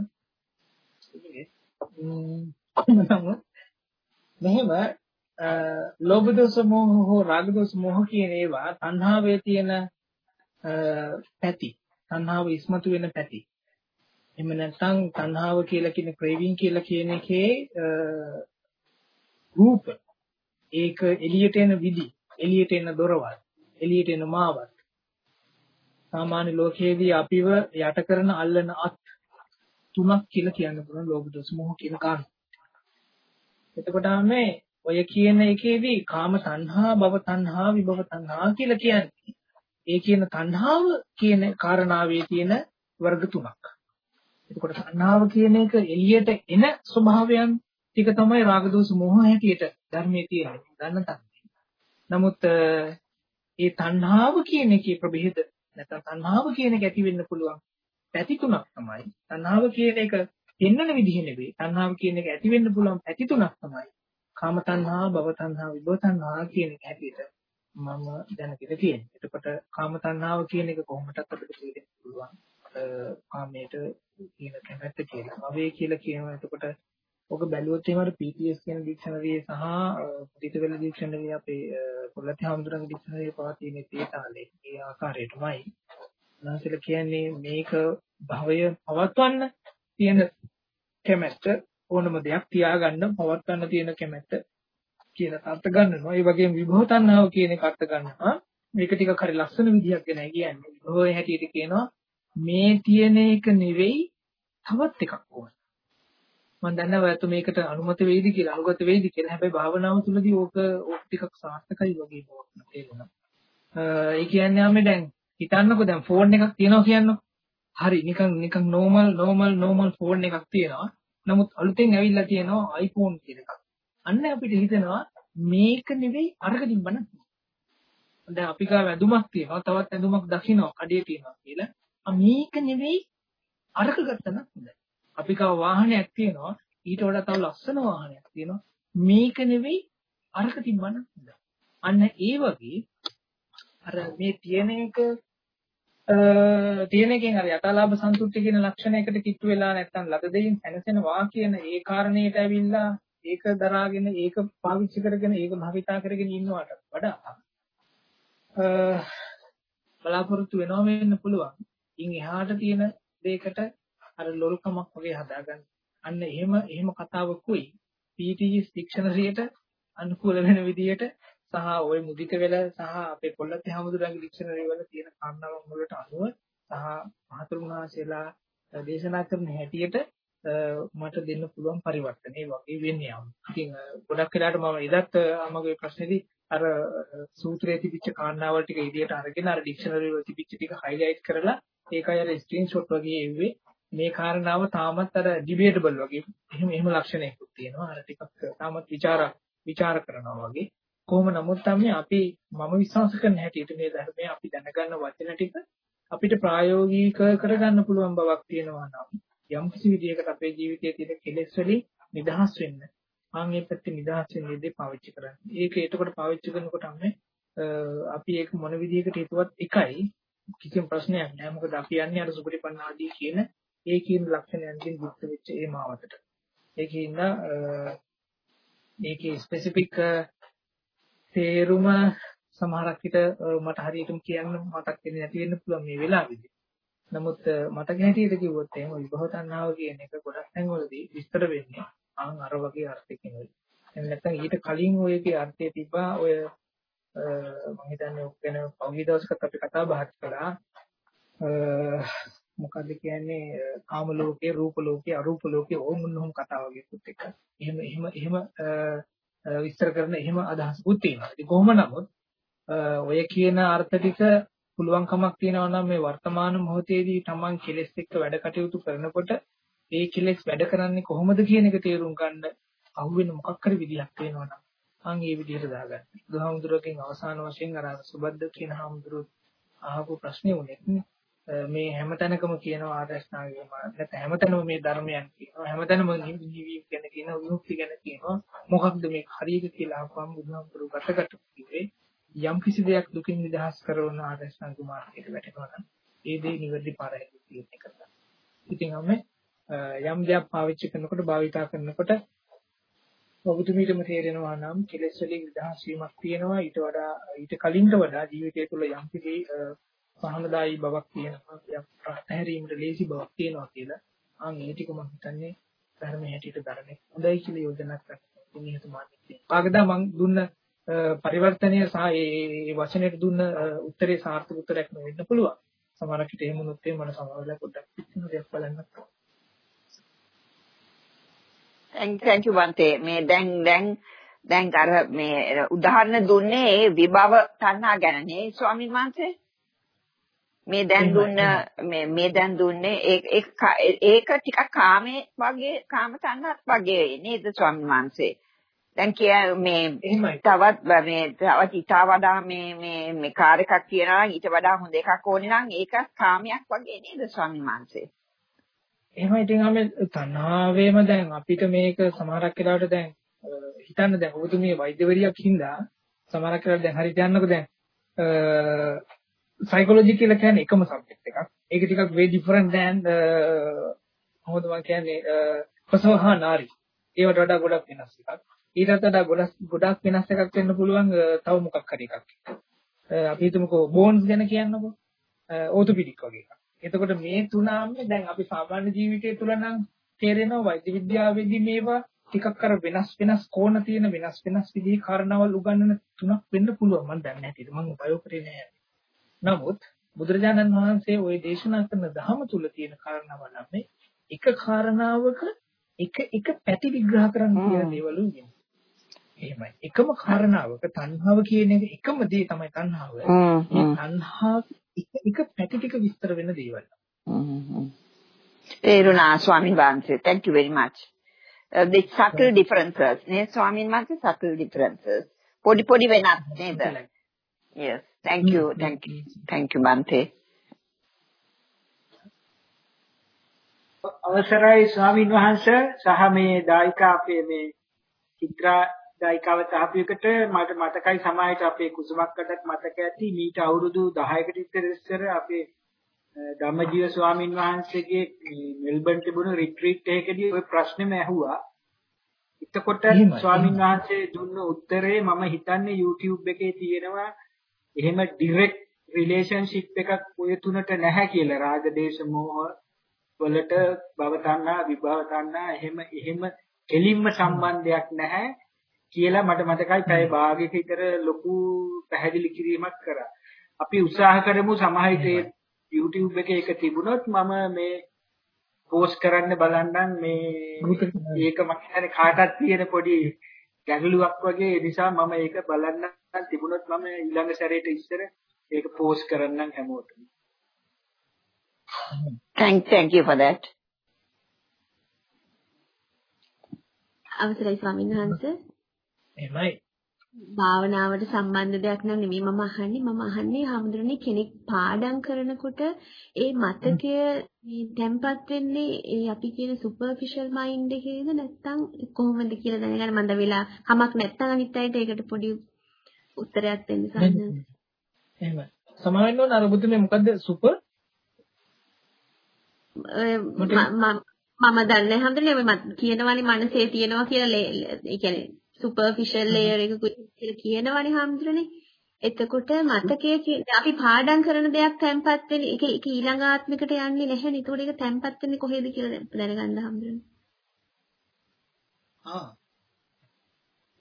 මෙහෙම ලෝභ දෝෂ මොහ හෝ රාග දෝෂ මොහ කියන ඒවා තණ්හාවේ තියෙන පැති. තණ්හාව ඉස්මතු වෙන පැති. එහෙම නැත්නම් තණ්හාව කියලා කියන ක්‍රේවිං කියලා කියන එකේ රූප. ඒක එළියට එන විදි. එළියට එන දොරවල්. එළියට එන මාවත්. සාමාන්‍ය ලෝකයේදී අපිව යට කරන අල්ලන අත් තුනක් කියලා කියන්න පුළුවන් ලෝභ දෝෂ මොහ කියන කාරණා. එතකොට මේ ඔය කියන එකේදී කාම තණ්හා භව තණ්හා විභව තණ්හා කියලා කියන්නේ ඒ කියන තණ්හාව කියන කාරණාවේ තියෙන වර්ග තුනක්. එතකොට තණ්හාව කියන එක එළියට එන ස්වභාවයන් ටික තමයි රාග දෝෂ මොහ හැටියට ධර්මයේ තියෙන්නේ. දන්න තමයි. නමුත් ඒ තණ්හාව කියන එකේ ප්‍රභේද නැත්නම් තණ්හාව කියන එක ඇති වෙන්න පුළුවන් පැති තුනක් තමයි. තණ්හාව කියන එක පෙන්වන විදිහ නෙවෙයි. තණ්හාව කියන එක ඇති වෙන්න පුළුවන් පැති තුනක් තමයි. කාම තණ්හා, භව තණ්හා, විභව තණ්හා කියන එක හැටියට මම දැනගෙන තියෙන්නේ. එතකොට කාම තණ්හාව කියන එක කොහොමදත් අපිට තේරෙන්න පුළුවන්. කාමයට කියන කැමැත්ත කියලා. භවය කියලා කියනවා. එතකොට ඔක බැලුවොත් එහෙම අර PTS කියන ඩික්ෂනරියේ සහ පිටිවල ඩික්ෂනරිය අපේ පොළොත්තේ හඳුනන ඩික්ෂනරියේ පවා තියෙන ඒ තාලේ ඒ ආකාරයටමයි. නැසල කියන්නේ මේක භවය පවත්වන්න තියෙන කැමැත්ත ඕනම දෙයක් තියාගන්න පවත්වන්න තියෙන කැමැත්ත කියලා අර්ථ ගන්නවා. ඒ වගේම විභව තණ්හාව කියන එක අර්ථ ගන්නවා. මේක ටිකක් හරි ලස්සන විදිහක් ගැන කියන්නේ. විභවය හැටියට කියනවා මේ තියෙන එක නෙවෙයි තවත් එකක් ඕන. මම දන්නවා ඔයත් මේකට අනුමත වෙයිද කියලා අනුගත වෙයිද කියලා. හැබැයි භාවනාව තුළදී ඕක ඕක ටිකක් සාර්ථකයි වගේ මොකක්ද තේරුණා. ඒ කියන්නේ අපි දැන් හිතන්නකෝ දැන් ෆෝන් එකක් තියෙනවා කියන්නකො. හරි නිකන් නිකන් normal normal normal ෆෝන් එකක් තියෙනවා. නමුත් අලුතෙන් ඇවිල්ලා තියෙනවා iPhone කියන එකක්. අන්න අපිට හිතෙනවා මේක නෙවෙයි අරක තිබ්බන. දැන් අපි ගාව ඇඳුමක් තියෙනවා තවත් ඇඳුමක් දකින්නවා කඩේ තියෙනවා කියලා. මේක නෙවෙයි අරක ගත්තනම් හොඳයි. අපි ගාව වාහනයක් තියෙනවා ඊට වඩා තව ලස්සන වාහනයක් තියෙනවා. මේක නෙවෙයි අරක තිබ්බන හොඳයි. අන්න ඒ වගේ අර මේ තියෙන එක තියෙන එකෙන් අර යථාලාභ සන්තුෂ්ටි කියන ලක්ෂණයකට කිට්ටු වෙලා නැත්නම් ලද දෙයින් හැනසෙනවා කියන ඒ කාරණේට ඇවිල්ලා ඒක දරාගෙන ඒක පාවිච්චි කරගෙන ඒක භාවිතා කරගෙන ඉන්නවට වඩා බලාපොරොත්තු වෙනව වෙන්න පුළුවන්. ඉන් එහාට තියෙන දෙයකට අර ලොල්කමක් වගේ හදාගන්න. අන්න එහෙම එහෙම කතාවකුයි PTS ඩික්ෂනරියට අනුකූල වෙන විදිහට සහ ওই මුදිත වෙල සහ අපේ පොල්ලත්තේ හැමදෙරගේ ඩික්ෂනරි වල තියෙන කාරණාවන් වලට අනුව සහ මහතුරුණාසෙලා දේශනා කරන හැටියට මට දෙන්න පුළුවන් පරිවර්තන ඒ වගේ වෙන්නේ යම්. ඉතින් ගොඩක් වෙලාවට මම එදත් මගේ ප්‍රශ්නේදී අර සූත්‍රයේ තිබිච්ච කාරණාවල් ටික ඉදිරියට අරගෙන අර ඩික්ෂනරි වල තිබිච්ච ටික හයිලයිට් කරලා ඒකයි අර ස්ක්‍රීන්ෂොට් වගේ එව්වේ. මේ කාරණාව තාමත් අර ඩිබේටබල් වගේ එහෙම එහෙම ලක්ෂණයකුත් තියෙනවා අර ටිකක් තාමත් ਵਿਚාර ਵਿਚාර කරනවා වගේ කොහොම නමුත් අපි අපි මම විශ්වාස කරන හැටියට මේ ධර්මය අපි දැනගන්න වචන ටික අපිට ප්‍රායෝගික කරගන්න පුළුවන් බවක් තියෙනවා නම් යම් කිසි විදියකට අපේ ජීවිතයේ තියෙන කෙලෙස් වලින් නිදහස් වෙන්න ආන් මේ පැත්තේ නිදහස් වෙන්නේදී පාවිච්චි කරන්න. ඒක එතකොට පාවිච්චි කරනකොට අපි ඒක මොන විදියකට හිතුවත් එකයි කිසිම ප්‍රශ්නයක් නැහැ. මොකද අපි යන්නේ අර සුපටිපන්න ආදී කියන ඒ කියන ලක්ෂණයන්ගෙන් යුක්ත වෙච්ච ඒ මාවතට. ඒකින්ද මේකේ ස්පෙસિෆික් තේරුම සමහරක් විට මට හරියටම කියන්න මතක් වෙන්නේ නැති වෙන්න පුළුවන් මේ වෙලාවේදී. නමුත් මතක හැටියට කිව්වොත් එහෙම විභව තණ්හාව කියන එක ගොඩක් තැන්වලදී විස්තර වෙන්නේ ආන් අර වගේ අර්ථයකින් වෙයි. එහෙනම් නැත්නම් ඊට කලින් ඔයගේ අර්ථය තිබ්බා ඔය මම හිතන්නේ ඔක් වෙන පෞද්ගලික දවසකට අපි කතා බහක් කළා. මොකද්ද කියන්නේ කාම ලෝකේ රූප ලෝකේ අරූප ලෝකේ ඕමුන්නහම කතා වගේ පුත් එක. එහෙම එහෙම එහෙම විස්තර කරන එහෙම අදහසකුත් තියෙනවා. ඉතින් කොහොම නමුත් ඔය කියන අර්ථ ටික පුළුවන්කමක් තියෙනවා නම් මේ වර්තමාන මොහොතේදී Taman කෙලෙස් එක්ක වැඩ කටයුතු කරනකොට ඒ කෙලෙස් වැඩ කරන්නේ කොහොමද කියන එක තේරුම් ගන්න අහුවෙන මොකක් හරි විදියක් තියෙනවා නම් අන් ඒ විදිහට දාගන්න. බුදුහාමුදුරුවකින් අවසාන වශයෙන් අර සුබද්ද කියන හාමුදුරුවෝ අහපු ප්‍රශ්නේ උනේ මේ හැමතැනකම කියනවා ආදර්ශනාගම නැත්නම් හැමතැනම මේ ධර්මයන් කියනවා හැමතැනම නිවි ගැන කියනවා විමුක්ති ගැන කියනවා මොකක්ද මේ හරියට කියලා අහපුවම බුදුහාමුදුරුවෝ ගතකට කිව්වේ යම් කිසි දෙයක් දුකින් නිදහස් කරන ආදර්ශංග මාර්ගයට වැටෙනවා නම් ඒ දේ නිවැරදි පාරයි තීරණය කරගන්න. ඉතින් අපි යම් දෙයක් පාවිච්චි කරනකොට භාවිතා කරනකොට ඔබතුමීටම තේරෙනවා නම් කෙලෙස් වලින් නිදහස් වීමක් තියෙනවා ඊට වඩා ඊට කලින්ට වඩා ජීවිතය තුළ යම් කිසි සහනදායී බවක් තියෙනවා යම් ප්‍රත්‍යහැරීමට ලේසි බවක් තියෙනවා කියලා අන් ඒ ටික මම හිතන්නේ ධර්මයේ හැටියට දරන්නේ හොඳයි කියලා යෝජනා කරනවා. නිහතමානී. ආගදා මම දුන්න පරිවර්තනය සහ ඒ වචනයට දුන්න උත්තරේ සාර්ථක උත්තරයක් නොවෙන්න පුළුවන්. සමහරක් විට එහෙම වුණොත් ඒ මට සමහරවල් පොඩ්ඩක් පිටින් දෙයක් බලන්න. thank you වන්තේ මේ දැන් දැන් දැන් අර මේ උදාහරණ දුන්නේ ඒ විභව තණ්හා ගැන නේ ස්වාමීන් වහන්සේ මේ දැන් දුන්න මේ මේ දැන් දුන්නේ ඒක ඒක ටිකක් කාමේ වගේ කාම තණ්හාත් වගේ නේද ස්වාමීන් වහන්සේ? දැන් කිය මේ තවත් මේ තවත් ඊට වඩා මේ මේ මේ කාර් එකක් තියනවා ඊට වඩා හොඳ එකක් ඕනේ නම් ඒක කාමයක් වගේ නේද ස්වාමීන් වහන්සේ? එහෙම ඉතින් අපි තණ්හාවේම දැන් අපිට මේක සමහරක් වෙලාවට දැන් හිතන්න දැන් ඔබතුමිය වෛද්‍යවරියක් හින්දා සමහරක් වෙලාවට දැන් හරියට යන්නකො දැන් සයිකොලොජි කියලා කියන්නේ එකම සබ්ජෙක්ට් එකක්. ඒක ටිකක් way different than uh, කොහොමද මම කියන්නේ uh, ප්‍රසවහා නාරි. ඒවට වඩා ගොඩක් වෙනස් එකක්. ඊටත් වඩා ගොඩක් ගොඩක් වෙනස් එකක් වෙන්න පුළුවන් uh, තව මොකක් හරි එකක්. අපි හිතමුකෝ බෝන්ස් ගැන කියන්නකෝ. ඕතොපෙඩික් වගේ එකක්. එතකොට මේ තුනම දැන් අපි සාමාන්‍ය ජීවිතය තුළ නම් තේරෙනවා වෛද්‍ය විද්‍යාවේදී මේවා ටිකක් අර වෙනස් වෙනස් කෝණ තියෙන වෙනස් වෙනස් විදිහේ කාරණාවල් උගන්වන තුනක් වෙන්න පුළුවන් මම දන්නේ නැතිද මම උපයෝග කරේ නැහැ. නමුත් බුදුරජාණන් වහන්සේ ওই දේශනා කරන ධහම තුල තියෙන කාරණාව නම් එක කාරණාවක එක එක පැති විග්‍රහ කරන්න කියන දේවල් උන්නේ. එහෙමයි. එකම කාරණාවක තණ්හාව කියන එක එකම දේ තමයි තණ්හාව. මේ තණ්හාව එක එක පැති ටික විස්තර වෙන දේවල්. ඒ රුණා ස්වාමීන් වහන්සේ thank you very much. uh, the subtle differences නේ ස්වාමීන් වහන්සේ subtle differences පොඩි පොඩි වෙනස් නේද yes. Thank you. Thank you. Thank you බන්තේ අවසරයි ස්වාමීන් වහන්සේ. සහ මේ දායකා අපේ මේ චිත්‍රා දායකාව තහපියකට මට මතකයි සමාජයට අපේ කුසුමක්කටත් මතක ඇති. මීට අවුරුදු 10කට විතර ඉස්සර අපේ ධම්මජීව ස්වාමින් වහන්සේගේ මෙල්බන් තිබුණු රිට්‍රීට් එකකදී ওই ප්‍රශ්නේම ඇහුවා. එතකොට ස්වාමින් වහන්සේ දුන්න උත්තරේ මම හිතන්නේ YouTube එකේ තියෙනවා එහෙම ඩිරෙක්ට් රිලේෂන්ෂිප් එකක් ඔය තුනට නැහැ කියලා. රාග දේශ මොහ වලට භව තණ්හා විභව තණ්හා එහෙම එහෙම කෙලින්ම සම්බන්ධයක් නැහැ කියලා මට මතකයි පැය භාගයක විතර ලොකු පැහැදිලි කිරීමක් කරා. අපි උත්සාහ කරමු සමාහිතේ YouTube එකේ ඒක තිබුණොත් මම මේ පෝස්ට් කරන්න බලන්නම් මේ ඒක මම හිතන්නේ කාටත් තියෙන පොඩි ගැටලුවක් වගේ. ඒ නිසා මම ඒක බලන්න තිබුණොත් මම ඊළඟ සැරේට ඉස්සර ඒක පෝස්ට් කරන්නම් හැමෝටම. Thank thank you for that. අවසරයි ස්වාමීන් වහන්සේ. එහෙමයි. භාවනාවට සම්බන්ධ දෙයක් නම් නෙමෙයි මම අහන්නේ. මම අහන්නේ හැමදෙරනේ කෙනෙක් පාඩම් කරනකොට ඒ මතකය මේ තැම්පත් වෙන්නේ ඒ අපි කියන සුපර්ෆිෂල් මයින්ඩ් එකේද නැත්නම් කොහොමද කියලා දැනගන්න මන්ද වෙලා කමක් නැත්නම් අනිත් අයට ඒකට පොඩි උත්තරයක් දෙන්න සම්බන්ධ එහෙම සමාවෙන්න ඕන අර බුදුමේ මොකද්ද සුපර් මම දන්නේ හැමදෙරනේ මම කියනවානේ මනසේ තියෙනවා කියලා ඒ කියන්නේ සුපර්ෆිෂල් ලේයර් එක කියලා කියනවනේ හැමදෙරනේ. එතකොට මතකයේ අපි පාඩම් කරන දෙයක් තැම්පත් වෙන්නේ ඒක ඒක ඊළඟ ආත්මිකට යන්නේ නැහැ නේ. ඒතකොට ඒක තැම්පත් වෙන්නේ කොහෙද කියලා දැනගන්න හැමදෙරනේ. ආ.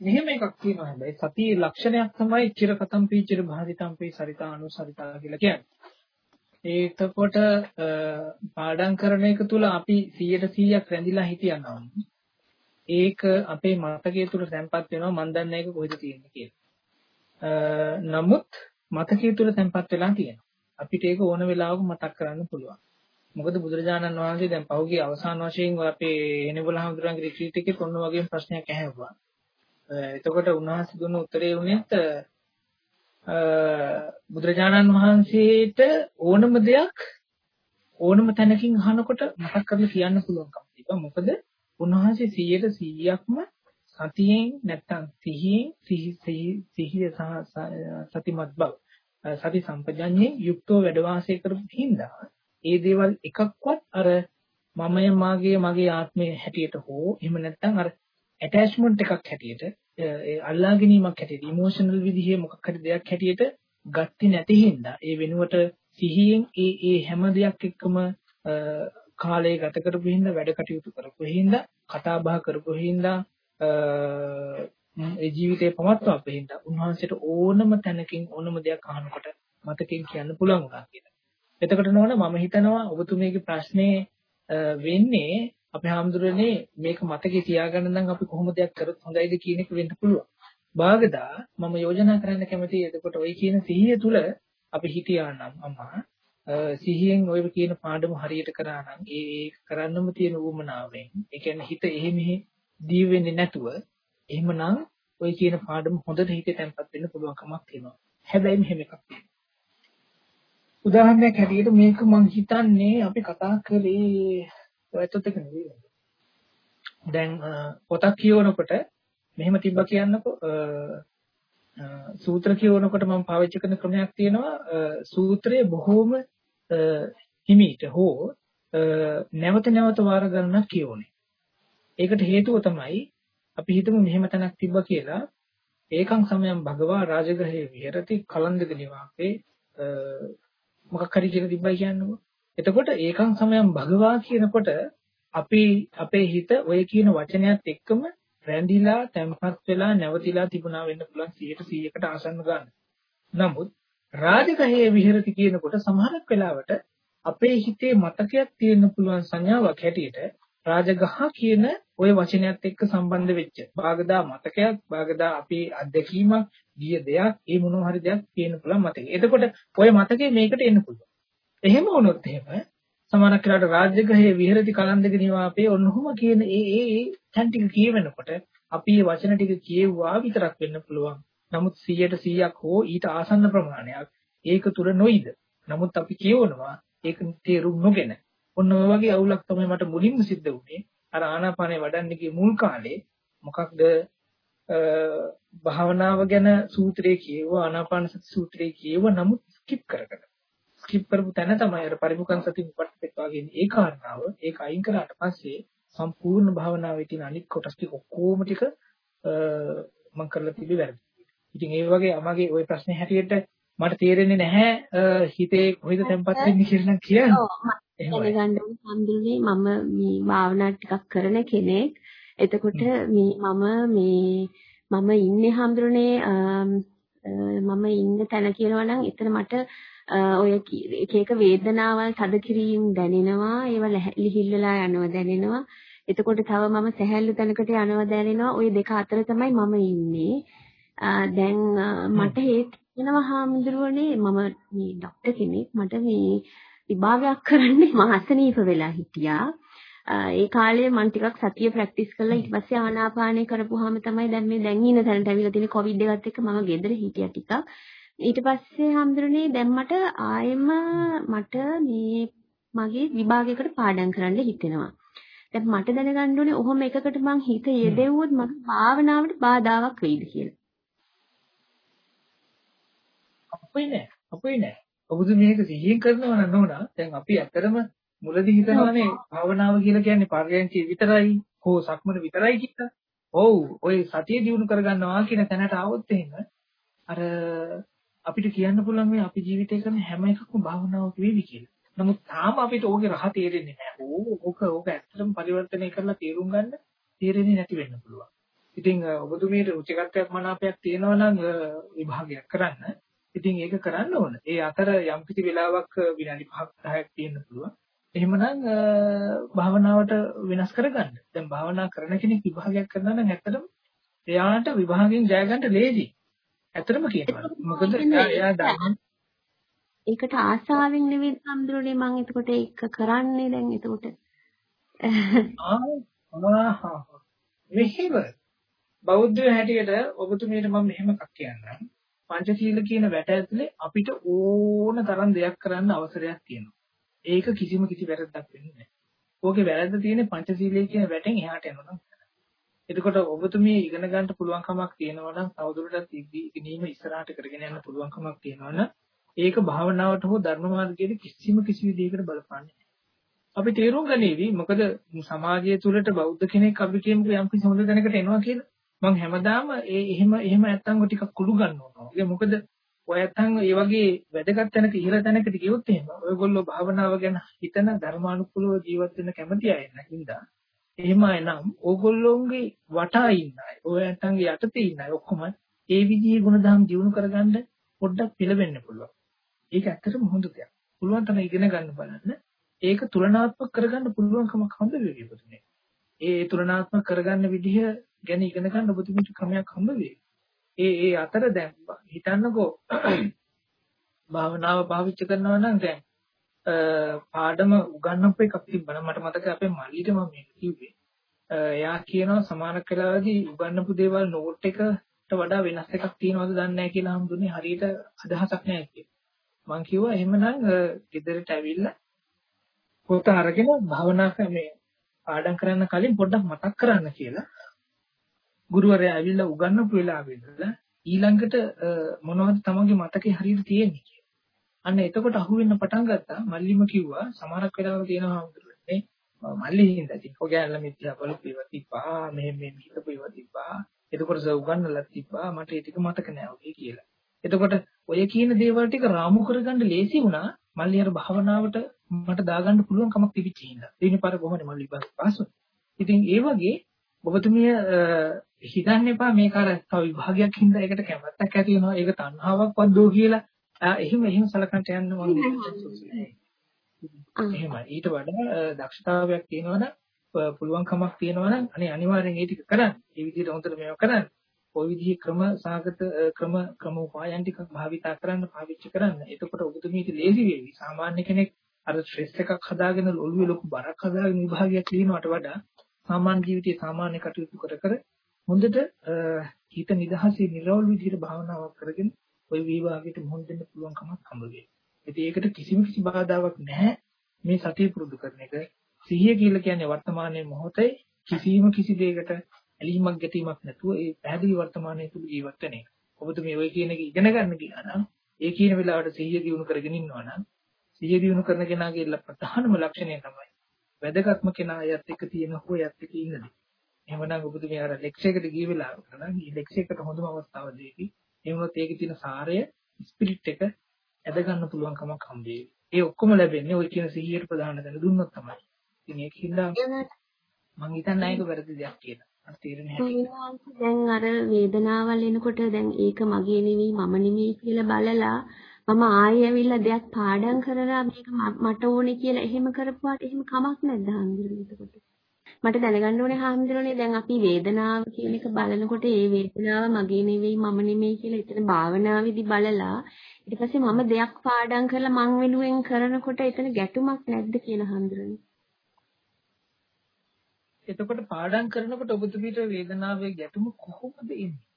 මෙහෙම එකක් තියෙනවා හැබැයි සතියේ ලක්ෂණයක් තමයි චිරකතම්පි චිර භාවිතම්පි සරිතා අනුසරිතා කියලා කියන්නේ. ඒකකොට පාඩම් කරන එක තුල අපි 100%ක් රැඳිලා හිටියනවා. ඒක අපේ මතකයේ තුල තැම්පත් වෙනවා මන් දන්නේ ඒක කොහෙද තියෙන්නේ කියලා. නමුත් මතකයේ තුල තැම්පත් වෙලා තියෙනවා. අපිට ඒක ඕන වෙලාවක මතක් කරන්න පුළුවන්. මොකද බුදුරජාණන් වහන්සේ දැන් පහුගිය අවසාන වශයෙන් අපේ එනබල හඳුරන්ගේ රිට්‍රීට් එකේ තොන්න වගේම ප්‍රශ්නයක් ඇහැව්වා. එතකොට උන්වහන්සේ දුන්න උත්තරේ උනේත් බුදුරජාණන් වහන්සේට ඕනම දෙයක් ඕනම තැනකින් අහනකොට මතක් කරලා කියන්න පුළුවන්කම තිබ්බා. මොකද උන්වහන්සේ 100%ක්ම සතියෙන් නැත්තම් සිහියෙන් සිහිය සහ සතිමත් බව සති සම්පජඤ්ඤේ යුක්තව වැඩ වාසය කරපු හින්දා ඒ දේවල් එකක්වත් අර මමය මාගේ මගේ ආත්මය හැටියට හෝ එහෙම නැත්නම් අර ඇටැච්මන්ට් එකක් හැටියට ඒ අල්ලා ගැනීමක් හැටියට ඉමෝෂනල් විදිහේ මොකක් හරි දෙයක් හැටියට ගත්තේ නැති හින්දා ඒ වෙනුවට සිහියෙන් ඒ ඒ හැම දෙයක් එක්කම කාලය ගත කරපු හින්දා වැඩ කටයුතු කරපු හින්දා කතා බහ කරපු හින්දා ඒ ජීවිතේ පවත්වාපු හින්දා උන්වහන්සේට ඕනම තැනකින් ඕනම දෙයක් අහනකොට මතකෙන් කියන්න පුළුවන් වුණා කියලා. එතකොට නෝන මම හිතනවා ඔබතුමීගේ ප්‍රශ්නේ වෙන්නේ අපේ හැමදෙරනේ මේක මතකේ තියාගන්න නම් අපි කොහොම දෙයක් කරොත් හොඳයිද කියන එක වෙන්න පුළුවන්. බාගදා මම යෝජනා කරන්න කැමතියි එතකොට ওই කියන සිහිය තුල අපි හිතියා නම් අම්මා සිහියෙන් ඔය කියන පාඩම හරියට කරා නම් ඒ කරන්නම තියෙන උවමනාවෙන් ඒ කියන්නේ හිත එහෙ මෙහෙ දී වෙන්නේ නැතුව එහෙමනම් ඔය කියන පාඩම හොඳට හිතේ තැම්පත් වෙන්න පුළුවන් කමක් තියෙනවා. හැබැයි මෙහෙම එකක් තියෙනවා. උදාහරණයක් හැටියට මේක මම හිතන්නේ අපි කතා කරේ ඔයත් එක්ක නෙවෙයි. දැන් පොතක් කියවනකොට මෙහෙම තිබ්බා කියන්නකෝ සූත්‍ර කියවනකොට මම පාවිච්චි කරන ක්‍රමයක් තියෙනවා සූත්‍රයේ බොහෝම හිමීට හෝ නැවත නැවත වාර ගණනක් කියවන්නේ. ඒකට හේතුව තමයි අපි හිතමු මෙහෙම තැනක් තිබ්බා කියලා ඒකං සමයන් භගවා රාජගහේ විහෙරති කලන්දක නිවාසේ මොකක් හරි කියලා තිබ්බයි කියන්නකො. එතකොට ඒකං සමයන් භගවා කියනකොට අපි අපේ හිත ඔය කියන වචනයත් එක්කම රැඳිලා තැම්පත් වෙලා නැවතිලා තිබුණා වෙන්න පුළුවන් 100ට 100කට ආසන්න ගන්න. නමුත් රාජගහේ විහෙරති කියනකොට සමහරක් වෙලාවට අපේ හිතේ මතකයක් තියෙන්න පුළුවන් සංඥාවක් හැටියට රාජගහ කියන ওই වචනයත් එක්ක සම්බන්ධ වෙච්ච භාගදා මතකයක් භාගදා අපේ අත්දැකීමක් ගිය දෙයක් ඒ මොනවා හරි දෙයක් කියන්න පුළුවන් මතකය. එතකොට ওই මතකේ මේකට එන්න පුළුවන්. එහෙම වුණොත් එහෙම සමහරක් වෙලාවට රාජ්‍යගහයේ විහෙරති කලන්දක නිවාපේ ඔන්නෝම කියන ඒ ඒ ඒ තැන් ටික කියවෙනකොට අපි මේ වචන ටික කියෙව්වා විතරක් වෙන්න පුළුවන්. නමුත් 100ට 100ක් හෝ ඊට ආසන්න ප්‍රමාණයක් ඒක තුර නොයිද. නමුත් අපි කියවනවා ඒක තේරුම් නොගෙන. ඔන්න ඔය වගේ අවුලක් තමයි මට මුලින්ම සිද්ධ වුණේ. අර ආනාපානේ වඩන්න ගිය මුල් කාලේ මොකක්ද භාවනාව ගැන සූත්‍රයේ කියවුවා ආනාපාන සති සූත්‍රයේ කියවුවා නමුත් ස්කිප් කරගෙන ස්කිප් කරපු තැන තමයි අර පරිමුඛං සති මුපට්ඨපෙත් වගේ ඒ කාරණාව ඒක අයින් කරාට පස්සේ සම්පූර්ණ භාවනාවේ තියෙන අනිත් කොටස් ටික ඔක්කොම ටික මම කරලා තිබි වැරදි. ඉතින් ඒ වගේ අමගේ ওই ප්‍රශ්නේ හැටියට මට තේරෙන්නේ නැහැ හිතේ කොහෙද තැම්පත් වෙන්නේ කියලා කියන්නේ. දැනගන්න හම්දුනේ මම මේ භාවනා ටිකක් කරන කෙනෙක්. එතකොට මේ මම මේ මම ඉන්නේ හම්දුනේ මම ඉන්න තැන කියනවා නම් එතන මට ඔය එක එක වේදනාවල් තදකිරීම දැනෙනවා. ඒව ලිහිල්ලලා යනවා දැනෙනවා. එතකොට තව මම සැහැල්ලු තැනකට යනවා දැනෙනවා. ওই දෙක අතර තමයි මම ඉන්නේ. දැන් මට හේතුනවා හාමුදුරුවනේ මම මේ ડોක්ටර් කෙනෙක්. මට මේ විභාගයක් කරන්න මම අසනීප වෙලා හිටියා. ඒ කාලේ මම ටිකක් සතිය ප්‍රැක්ටිස් කරලා ඊට පස්සේ ආනාපානය කරපුවාම තමයි දැන් මේ දැන් ඉන්න තැනට ඇවිල්ලා තියෙන කොවිඩ් එකත් එක්ක මම ගෙදර හිටියා ටිකක්. ඊට පස්සේ හම්දුරනේ දැන් මට ආයෙම මට මේ මගේ විභාගයකට පාඩම් කරන්න හිතෙනවා. දැන් මට දැනගන්න ඕනේ ඔහොම එකකට මං හිත යෙදෙව්වොත් මගේ භාවනාවට බාධාවක් වෙයිද කියලා. අපේ නෑ. අපේ නෑ. ඔබතුම මේක සිහියෙන් කරනවා නම් නෝනා දැන් අපි ඇත්තරම මුලදී හිතනවානේ භාවනාව කියලා කියන්නේ පර්යන්කේ විතරයි හෝ සක්මන විතරයි කියලා. ඔව් ඔය සතිය දිනු කරගන්නවා කියන තැනට ආවොත් එහෙම අර අපිට කියන්න පුළුවන් මේ අපි ජීවිතේ කරන හැම එකක්ම භාවනාවක් වෙවි කියලා. නමුත් තාම අපිට ඕකේ රහ තේරෙන්නේ නැහැ. ඕක ඕක ඇත්තටම පරිවර්තනය කරලා තේරුම් ගන්න තේරෙන්නේ නැති වෙන්න පුළුවන්. ඉතින් ඔබතුමීට රුචිකත්වයක් මනාපයක් තියෙනවා නම් විභාගයක් කරන්න. ඉතින් ඒක කරන්න ඕන. ඒ අතර යම් කිසි වෙලාවක් විනාඩි 5ක් 10ක් තියෙන්න පුළුවන්. එහෙමනම් භාවනාවට වෙනස් කරගන්න. දැන් භාවනා කරන කෙනෙක් විභාගයක් කරනවා නම් ඇත්තටම එයාට විභාගයෙන් ජය ගන්න ලේසි. ඇත්තටම කියනවා. මොකද එයා දන්න ඒකට ආසාවෙන් නෙවෙයි සම්දුරනේ මම එතකොට ඒක කරන්නේ දැන් එතකොට ආ මෙහෙම බෞද්ධ හැටියට ඔබතුමීට මම මෙහෙම එකක් කියන්නම් පංචශීල කියන වැට ඇතුලේ අපිට ඕන තරම් දෙයක් කරන්න අවසරයක් තියෙනවා. ඒක කිසිම කිසි වැරද්දක් වෙන්නේ නැහැ. ඕකේ වැරද්ද තියෙන්නේ පංචශීලයේ කියන වැටෙන් එහාට යනවා නම්. එතකොට ඔබතුමිය ඉගෙන ගන්න පුළුවන් කමක් තියෙනවා නම් තවදුරටත් ඉගෙනීම ඉස්සරහට කරගෙන යන්න පුළුවන් කමක් තියෙනවා නම් ඒක භාවනාවට හෝ ධර්ම මාර්ගයේ කිසිම කිසි විදිහකට බලපාන්නේ නැහැ. අපි තේරුම් ගනීවි මොකද සමාජය තුළට බෞද්ධ කෙනෙක් අපි කියමුකෝ යම් කිසි හොඳ දැනකට එනවා කියලා මම හැමදාම ඒ එහෙම එහෙම නැත්තම් ඔය ටිකක් කුළු ගන්නවා. ඒ මොකද ඔය නැත්තම් ඒ වගේ වැදගත් තැනක ඉහළ තැනකට ගියොත් එහෙම ඔයගොල්ලෝ භාවනාව ගැන හිතන ධර්මානුකූලව ජීවත් වෙන්න කැමති අය නැහින්දා එහෙම නම් ඕගොල්ලෝගේ වටා ඉන්න අය ඔය නැත්තම් යටතේ ඉන්න අය ඔක්කොම ඒ විදිහේ ගුණධම් දියුණු කරගන්න පොඩ්ඩක් පිළවෙන්න පුළුවන්. ඒක ඇත්තටම හොඳ දෙයක්. පුළුවන් තරම් ඉගෙන ගන්න බලන්න. ඒක තුලනාත්මක කරගන්න පුළුවන්කමක් හම්බ වෙවි පුතුනේ. ඒ තුලනාත්මක කරගන්න විදිහ ගැන ඉගෙන ගන්න ඔබතුමීට ක්‍රමයක් හම්බ වෙයි. ඒ ඒ අතර දැන් හිතන්නකෝ භාවනාව පාවිච්චි කරනවා නම් දැන් පාඩම උගන්වපු එකක් තිබ්බනම් මට මතකයි අපේ මල්ලිට මම මේක කිව්වේ. එයා කියනවා සමාන කලාවේදී උගන්වපු දේවල් නෝට් එකට වඩා වෙනස් එකක් තියෙනවද දන්නේ නැහැ කියලා හම්දුනේ හරියට අදහසක් නැහැ කියලා. මං කිව්වා එහෙමනම් ගෙදරට ඇවිල්ලා පොත අරගෙන භාවනා මේ පාඩම් කරන්න කලින් පොඩ්ඩක් මතක් කරන්න කියලා ගුරුවරයා ඇවිල්ලා උගන්වපු වෙලාවෙ ඉඳලා ඊළඟට මොනවද තමන්ගේ මතකේ හරියට තියෙන්නේ කියලා. අන්න එතකොට අහුවෙන්න පටන් ගත්තා මල්ලිම කිව්වා සමහරක් වෙලාවක තියෙනවා හඳුරන්නේ මල්ලි හින්දා තිබ්බ ගෑල්ල මිත්‍යා බලු පිව තිබ්බා මෙහෙම මෙහෙම හිතපු ඒවා තිබ්බා එතකොට උගන්නලා තිබ්බා මට ඒ ටික මතක නෑ ඔගේ කියලා. එතකොට ඔය කියන දේවල් ටික රාමු කරගන්න ලේසි වුණා මල්ලි අර භාවනාවට මට දාගන්න පුළුවන් කමක් තිබිච්ච හින්දා. ඊට පාර කොහොමද මල්ලි පාසු. ඉතින් ඒ වගේ ඔබතුමිය හිතන්න එපා මේක අර තව විභාගයක් හින්දා ඒකට කැමැත්තක් ඇති වෙනවා ඒක තණ්හාවක් වද්දෝ කියලා එහෙම එහෙම සලකන්ට යන්න මම එහෙමයි ඊට වඩා දක්ෂතාවයක් තියෙනවනම් පුළුවන්කමක් තියෙනවනම් අනේ අනිවාර්යෙන් ඒ ටික කරන්න. ඒ විදිහට හොඳට මේවා කරන්න. ওই විදිහේ ක්‍රම සාගත ක්‍රම ක්‍රම උපායන් ටිකක් භාවිතා කරන්න පාවිච්චි කරන්න. එතකොට ඔබතුමීට ලේසි වෙවි. සාමාන්‍ය කෙනෙක් අර ස්ට්‍රෙස් එකක් හදාගෙන ඔළුවේ ලොකු බරක් හදාගෙන විභාගයක් ලියනවට වඩා සාමාන්‍ය ජීවිතයේ සාමාන්‍ය කටයුතු කර කර හොඳට හිත නිදහසේ නිරවුල් විදිහට භාවනාවක් කරගෙන ওই විභාගයට මුහුණ දෙන්න පුළුවන් කමක් හම්බ වෙයි. ඉතින් ඒකට කිසිම කිසි බාධාවක් නැහැ මේ සතිය පුරුදු කරන එක. සිහිය කියලා කියන්නේ වර්තමානයේ මොහොතේ කිසිම කිසි දෙයකට ඇලීමක් ගැටීමක් නැතුව ඒ පැහැදිලි වර්තමානයේ තුල ජීවත් වෙන එක. ඔබතුමී ඔය කියන එක ඉගෙන ගන්න ගියා නම් ඒ කියන වෙලාවට සිහිය දිනු කරගෙන ඉන්නවා නම් සිහිය දිනු කරන කෙනාගේ ප්‍රධානම ලක්ෂණය තමයි වැදගත්ම කෙනා අයත් එක්ක තියෙන හොයත් එක්ක ඉන්නද. එහෙමනම් ඔබතුමී අර ලෙක්චර් එකට ගිය වෙලාවක නම් මේ ලෙක්චර් එකට හොඳම අවස්ථාව දෙකි. වුණොත් ඒකේ තියෙන සාරය ස්පිරිට් එක ඇද ගන්න පුළුවන් කමක් හම්බෙයි. ඒ ඔක්කොම ලැබෙන්නේ ওই කියන සිහියට ප්‍රධාන දන දුන්නොත් තමයි. ඉතින් ඒකින්ද මම හිතන්නේ ඒක වැරදි දෙයක් කියලා. අර නැහැ. දැන් අර වේදනාවල් එනකොට දැන් ඒක මගේ නෙවෙයි මම නෙවෙයි කියලා බලලා මම ආයෙ ඇවිල්ලා දෙයක් පාඩම් කරලා මේක මට ඕනේ කියලා එහෙම කරපුවාට එහෙම කමක් නැද්ද හාමුදුරුවෝ එතකොට? මට දැනගන්න ඕනේ හාමුදුරනේ දැන් අපි වේදනාව කියන එක බලනකොට ඒ වේදනාව මගේ නෙවෙයි මම නෙමෙයි කියලා එතන භාවනාවේදී බලලා ඊට පස්සේ මම දෙයක් පාඩම් කරලා මං වෙනුවෙන් කරනකොට එතන ගැටුමක් නැද්ද කියලා හාමුදුරනේ එතකොට පාඩම් කරනකොට ඔබතුමීට වේදනාවේ ගැටුම කොහොමද එන්නේ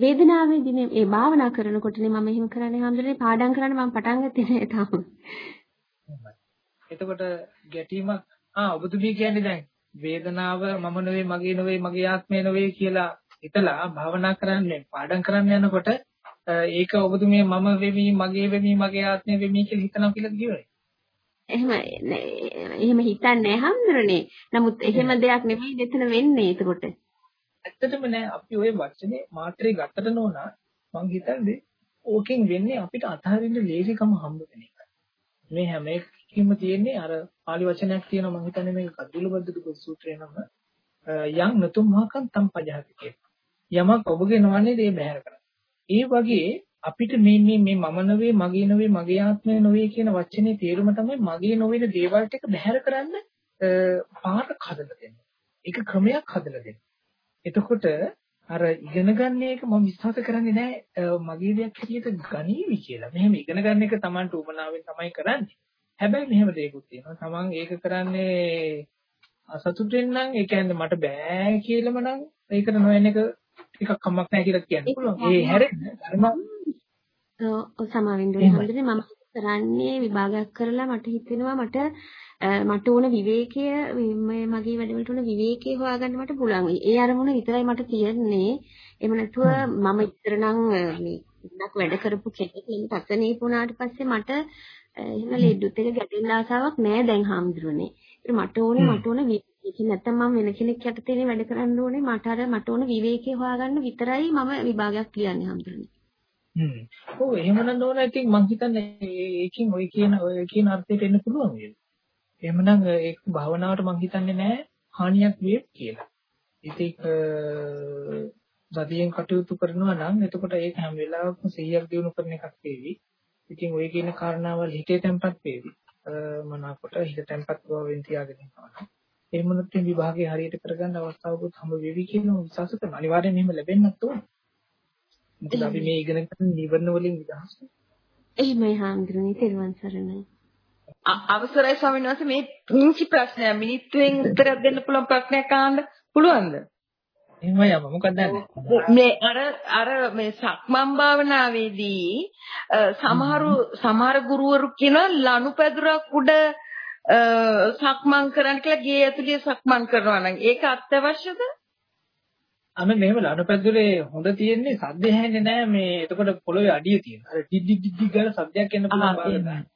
වේදනාවේදී මේ ඒ භාවනා කරනකොටනේ මම එහෙම කරන්නේ හාමුදුරනේ පාඩම් කරන්න මම පටන් ගත්තේ නෑ තාම එතකොට ගැටීමක් ආ ඔබතුමී කියන්නේ දැන් වේදනාව මම නෙවෙයි මගේ නෙවෙයි මගේ ආත්මය නෙවෙයි කියලා හිතලා භාවනා කරන්නේ පාඩම් කරන්න යනකොට ඒක ඔබතුමිය මම වෙමි මගේ වෙමි මගේ ආත්මය වෙමි කියලා හිතනවා කියලා කියවනේ. එහෙම එහෙම හිතන්නේ හැමදෙරනේ. නමුත් එහෙම දෙයක් නෙමෙයි දෙතන වෙන්නේ එතකොට. ඇත්තටම නෑ අපි ওই වචනේ මාත්‍රේ ගත්තට නෝනා මං හිතන්නේ ඕකෙන් වෙන්නේ අපිට අතහරින්න ලේසිකම හම්බ වෙන එක. මේ හැම එකකින්ම තියෙන්නේ අර පාලි වචනයක් තියෙනවා මම හිතන්නේ මේක කද්දුල බද්දුක සූත්‍රය නම යම් නතුම් මහකම් තම් පජහති කියන. යමක් ඔබගේ නොවන්නේ ඒ බහැර කරන්න. ඒ වගේ අපිට මේ මේ මේ මම නෙවෙයි මගේ නෙවෙයි මගේ ආත්මය නෙවෙයි කියන වචනේ තේරුම තමයි මගේ නොවන දේවල් ටික බහැර කරන්න පාරක් හදලා දෙන්න. ඒක ක්‍රමයක් හදලා දෙන්න. එතකොට අර ඉගෙන ගන්න එක මම විශ්වාස කරන්නේ නැහැ මගේ දෙයක් හැටියට ගනීවි කියලා. මෙහෙම ඉගෙන ගන්න එක Tamanට උපනාවෙන් තමයි කරන්නේ. හැබැයි මෙහෙම දෙයක්ත් තියෙනවා. Taman ඒක කරන්නේ අසතුටෙන් නම් ඒ කියන්නේ මට බෑ කියලාම නම් ඒකට නොයන එක ටිකක් කමක් නැහැ කියලා කියන්න පුළුවන්. ඒ හැරෙන්න ධර්ම ඔව් සමාවෙන්න ඕනේ. හොඳනේ මම කරන්නේ විභාගයක් කරලා මට හිතෙනවා මට මට ඕන විවේකය මේ මගේ වැඩවලට ඕන විවේකය හොයාගන්න මට පුළුවන්. ඒ අරමුණ විතරයි මට තියෙන්නේ. එහෙම නැතුව මම ඉතර නම් මේ ඉන්නක් වැඩ කරපු කෙනෙක් ඉන්න පස්සනේ පුණාට පස්සේ මට එහෙම ලෙඩුත් එක ගැටෙන්න ආසාවක් නෑ දැන් හාමුදුරනේ. ඒක මට ඕනේ මට ඕන විවේකී නැත්තම් මම වෙන කෙනෙක් යටතේ වැඩ කරන්න ඕනේ මට අර මට ඕන විවේකී හොයාගන්න විතරයි මම විභාගයක් ලියන්නේ හාමුදුරනේ. හ්ම්. ඔව් එහෙමනම් ඕන ඉතින් මං හිතන්නේ ඒකෙන් ඔය කියන ඔය කියන අර්ථයට එන්න පුළුවන් නේද? එහෙමනම් ඒක භාවනාවට මං හිතන්නේ නෑ හානියක් වේ කියලා. ඉතින් සතියෙන් කටයුතු කරනවා නම් එතකොට ඒක හැම වෙලාවකම 100ක් දිනු කරන එකක් වේවි. ඉතින් ওই කියන කාරණාවල් හිතේ තැම්පත් වේවි. මනාකොට හිත තැම්පත් බවෙන් තියාගෙන ඉන්නවා. එහෙම නැත්නම් විභාගේ හරියට කරගන්න අවස්ථාවකුත් හම්බ වෙවි කියන විශ්වාස කරන අනිවාර්යෙන් එහෙම ලැබෙන්නත් ඕන. මොකද අපි මේ ඉගෙන ගන්න නිවර්ණ වලින් නිදහස් එහෙමයි හාමුදුරනේ තෙරුවන් සරණයි. අවසරයි ස්වාමීන් වහන්සේ මේ පුංචි ප්‍රශ්නයක් මිනිත්තුවෙන් උත්තරයක් දෙන්න පුළුවන් ප්‍රශ්නයක් අහන්න පුළුවන්ද? එහෙමයි අප මොකක්ද මේ අර අර මේ සක්මන් භාවනාවේදී සමහරු සමහර ගුරුවරු කියන ලනුපැදුරක් උඩ සක්මන් කරන්න කියලා ගේ ඇතුලේ සක්මන් කරනවා නම් ඒක අත්‍යවශ්‍යද? අම මෙහෙම ලනුපැදුරේ හොඳ තියෙන්නේ සද්ද ඇහෙන්නේ නැහැ මේ එතකොට පොළොවේ අඩිය තියෙන. අර ඩිඩ් ඩිඩ් ඩිඩ් ගාලා සද්දයක් එන්න පුළුවන් බාරයි.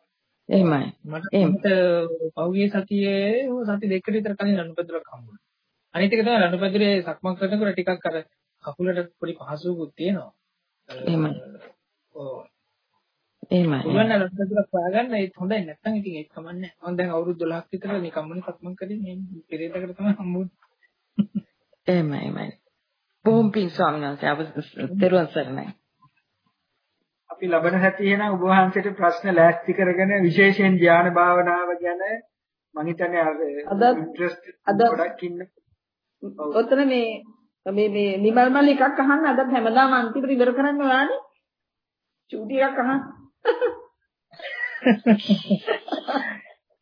එහෙමයි. මට පහුගිය සතියේ සති දෙකකට විතර කලින් ලනුපැදුරක් හම්බුණා. අනිත් එක තමයි ලනුපැදුරේ සක්මන් කරනකොට ටිකක් අර කකුලට පොඩි පහසුවකුත් තියෙනවා. එහෙමයි. ඔව්. එහෙමයි. උගන්න ලනුපැදුරක් හොයාගන්න ඒත් හොඳයි නැත්නම් ඉතින් ඒක කමන්නේ. මම දැන් අවුරුදු 12ක් විතර මේ කම්මනේ සක්මන් කරේ මේ පෙරේතකට තමයි හම්බුනේ. එහෙමයි එහෙමයි. බොහොම පිං ස්වාමීන් වහන්සේ අප දරුවන් සරණයි. අපි ලබන සතියේ නම් ඔබ වහන්සේට ප්‍රශ්න ලෑස්ති කරගෙන විශේෂයෙන් ධ්‍යාන භාවනාව ගැන මම හිතන්නේ අර ඉන්ට්‍රස්ට් ගොඩක් ඉන්න. ඔතන මේ මේ මේ නිමල් මල් එකක් අහන්න අද හැමදාම අන්තිමට ඉවර කරන්න ඔයානේ. චූටි එකක් අහන්න.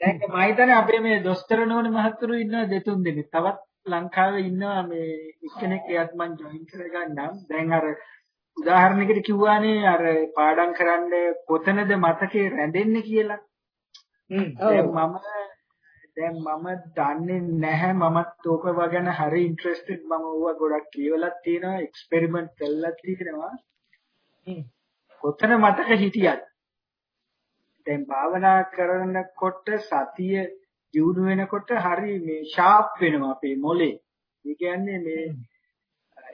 දැන් මම හිතන්නේ අපේ මේ දොස්තර නෝනේ මහත්තුරු ඉන්න දෙතුන් දෙනෙක්. තවත් ලංකාවේ ඉන්නවා මේ එක්කෙනෙක් එයත් මම ජොයින් කරගන්නම්. දැන් අර උදාහරණයකට කිව්වානේ අර පාඩම් කරන්න කොතනද මතකේ රැඳෙන්නේ කියලා. මම දැන් මම දන්නේ නැහැ මමත් ඕක ගැන හරි ඉන්ට්‍රෙස්ටඩ් මම ඕවා ගොඩක් කියවලා තියෙනවා එක්ස්පෙරිමන්ට් කරලා තියෙනවා. කොතන මතක හිටියත් දැන් භාවනා කරනකොට සතිය දියුණු වෙනකොට හරි මේ ෂාප් වෙනවා අපේ මොලේ. ඒ කියන්නේ මේ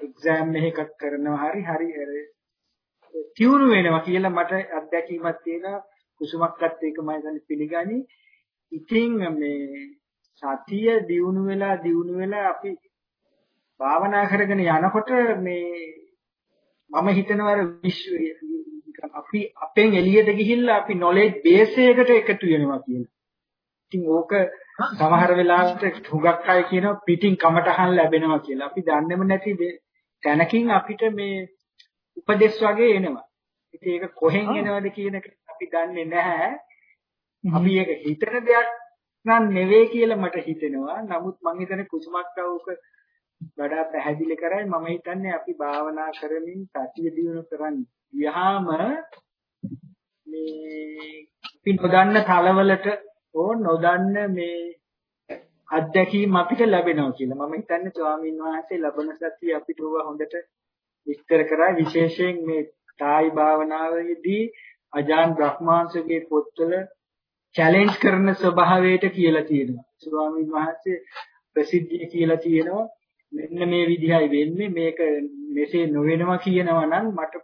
එක්සෑම් එකක් කරනවා හරි හරි තියුණු වෙනවා කියලා මට අත්දැකීමක් තියෙනවා. කුසුමක්වත් ඒක මම දැන් පිළිගනි. ඉතින් මේ සතිය දියුණු වෙලා දියුණු වෙලා අපි භාවනා කරගෙන යනකොට මේ මම හිතනවා අපි අපෙන් එළියට ගිහිල්ලා අපි නොලෙජ් බේස් එකකට එකතු වෙනවා කියලා. ඉතින් ඕක සමහර වෙලාවට හුඟක් අය කියනවා පිටින් කමටහන් ලැබෙනවා කියලා. අපි දන්නේම නැති තැනකින් අපිට මේ උපදෙස් වගේ එනවා. ඉතින් ඒක කොහෙන් එනවද කියන එක අපි දන්නේ නැහැ. අපි ඒක හිතන දෙයක් නම් නෙවෙයි කියලා මට හිතෙනවා. නමුත් මම හිතන්නේ කුසුමක් අවුක වඩා පැහැදිලි කරයි මම හිතන්නේ අපි භාවනා කරමින් සතිය දියුණු කරන් ගියාම මේ අපි නොදන්න තලවලට ඕ නොදන්න මේ අත්දැකීම් අපිට ලැබෙනවා කියලා. මම හිතන්නේ ස්වාමීන් වහන්සේ ලබන සතිය අපිට ඕවා හොඳට විස්තර කරා විශේෂයෙන් මේ තායි භාවනාවේදී අජාන් බ්‍රහ්මාංශගේ පොත්වල චැලෙන්ජ් කරන ස්වභාවයට කියලා තියෙනවා. ස්වාමීන් වහන්සේ ප්‍රසිද්ධිය කියලා තියෙනවා. මෙන්න මේ විදිහයි වෙන්නේ මේක මෙසේ නොවෙනවා කියනවා නම් මට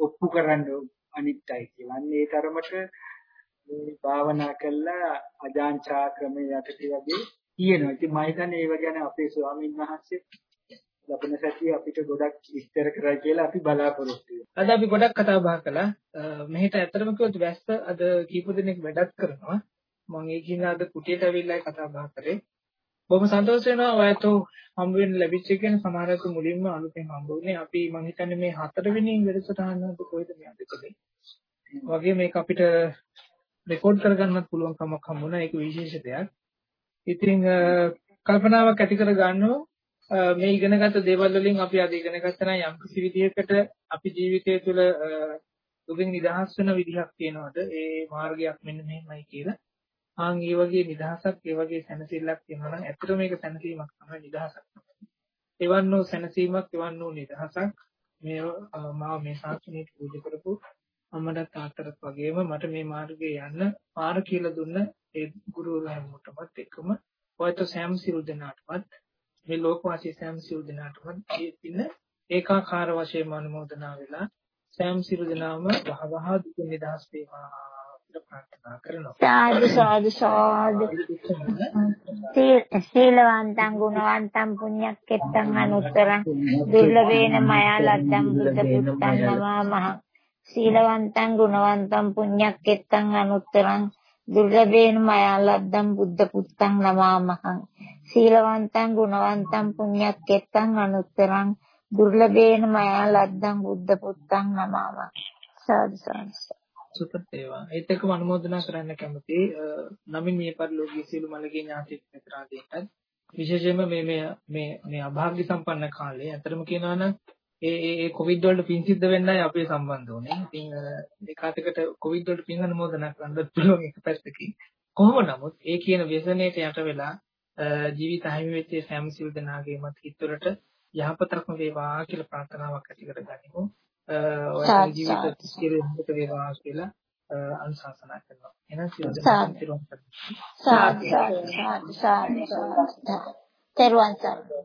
ඔප්පු කරන්න අනිත්‍යයි කියලා. අන්න ඒ තරමට මේ භාවනා කළා අජාන්චා ක්‍රමයේ යටතේ වගේ කියනවා. ඉතින් මම හිතන්නේ ඒව ගැන අපේ ස්වාමීන් වහන්සේ ලබන සතිය අපිට ගොඩක් විස්තර කරයි කියලා අපි බලාපොරොත්තු වෙනවා. අද අපි ගොඩක් කතා බහ කළා. මෙහෙට ඇත්තටම කිව්වොත් වැස්ස අද කීප දෙනෙක් වැඩක් කරනවා. මම ඒකින් අද කුටියට ඇවිල්ලා කතා බහ කරේ. බොහොම සන්තෝෂ වෙනවා ඔයතෝ හම්බ වෙන්න ලැබිච්ච එක ගැන සමහරවිට මුලින්ම අලුතෙන් හම්බ වුණේ. අපි මම හිතන්නේ මේ හතරවෙනි වැඩසටහනක කොයිද මේ අද කළේ. වගේ මේක අපිට රෙකෝඩ් කරගන්නත් පුළුවන් කමක් හම්බුණා. ඒක විශේෂ දෙයක්. ඉතින් කල්පනාවක් ඇති කර ගන්නවා මේ ඉගෙනගත්ත දේවල් වලින් අපි අද ඉගෙන ගත්ත නම් යම් කිසි විදිහකට අපි ජීවිතය තුළ දුකින් නිදහස් වෙන විදිහක් තියෙනවද? ඒ මාර්ගයක් මෙන්න මෙහෙමයි කියලා. ආන් ඒ වගේ නිදහසක්, ඒ වගේ සැනසෙල්ලක් තියෙනවා නම් ඇත්තටම මේක සැනසීමක් තමයි නිදහසක්. එවන් වූ සැනසීමක්, එවන් වූ නිදහසක් මේ මා මේ ශාස්ත්‍රයේ පූජා කරපු අම්මට තාත්තට වගේම මට මේ මාර්ගයේ යන්න පාර කියලා දුන්න ඒ ගුරුවරු හැමෝටමත් එකම ඔයත සෑම සිල් දෙනාටමත් මේ ලෝකවාසී සෑම සිල් දෙනාටමත් මේ පින ඒකාකාර වශයෙන්ම අනුමೋದනා වෙලා සෑම සිල් දෙනාම වහවහ දුක නිදහස් වේවා ප්‍රාර්ථනා කරනවා. සාදු සාදු සාදු. සීලවන්තං ගුණවන්තං පුඤ්ඤක්කෙත්තං අනුත්තරං දුර්ලභේන මයා ලද්දං බුද්ධ පුත්තං නමාමහං සීලවන්තං ගුණවන්තං පුඤ්ඤක්කෙත්තං අනුත්තරං දුර්ලභේන මයා ලද්දං බුද්ධ පුත්තං නමාමහං. සීලවන්තං ගුණවන්තං පුඤ්ඤක්කෙත්තං අනුත්තරං දුර්ලභේන මයා ලද්දං බුද්ධ පුත්තං නමාමහං. සාදු සාදු. සුපත් වේවා ඒත් එක්කම අනුමೋದනා කරන්න කැමති නමින් මේ පරිලෝකීය සියලු මලගේ ඥාති මිත්‍රාදීන්ට විශේෂයෙන්ම මේ මේ මේ මේ අභාග්‍ය සම්පන්න කාලේ අතරම කියනවා නම් ඒ ඒ කොවිඩ් වලට පින් සිද්ධ වෙන්නයි අපි සම්බන්ධ වුනේ. ඉතින් දෙකාතකට කොවිඩ් වලට පින් අනුමෝදනා කරන්නත් පුළුවන් එක පැත්තකින්. කොහොම නමුත් ඒ කියන ව්‍යසනයට යට වෙලා ජීවිත හිමි වෙච්ච සෑම සිල් දෙනාගේමත් හිතවලට යහපතක්ම වේවා කියලා ප්‍රාර්ථනාවක් ඇති කරගනිමු. ඔය ජීවිත සිරියුත් වේවා කියලා අනුශාසනා කරනවා. එහෙනම් සිල් දෙනාට තිරුවන් සරණයි. සාදු සාදු සාදු සාදු.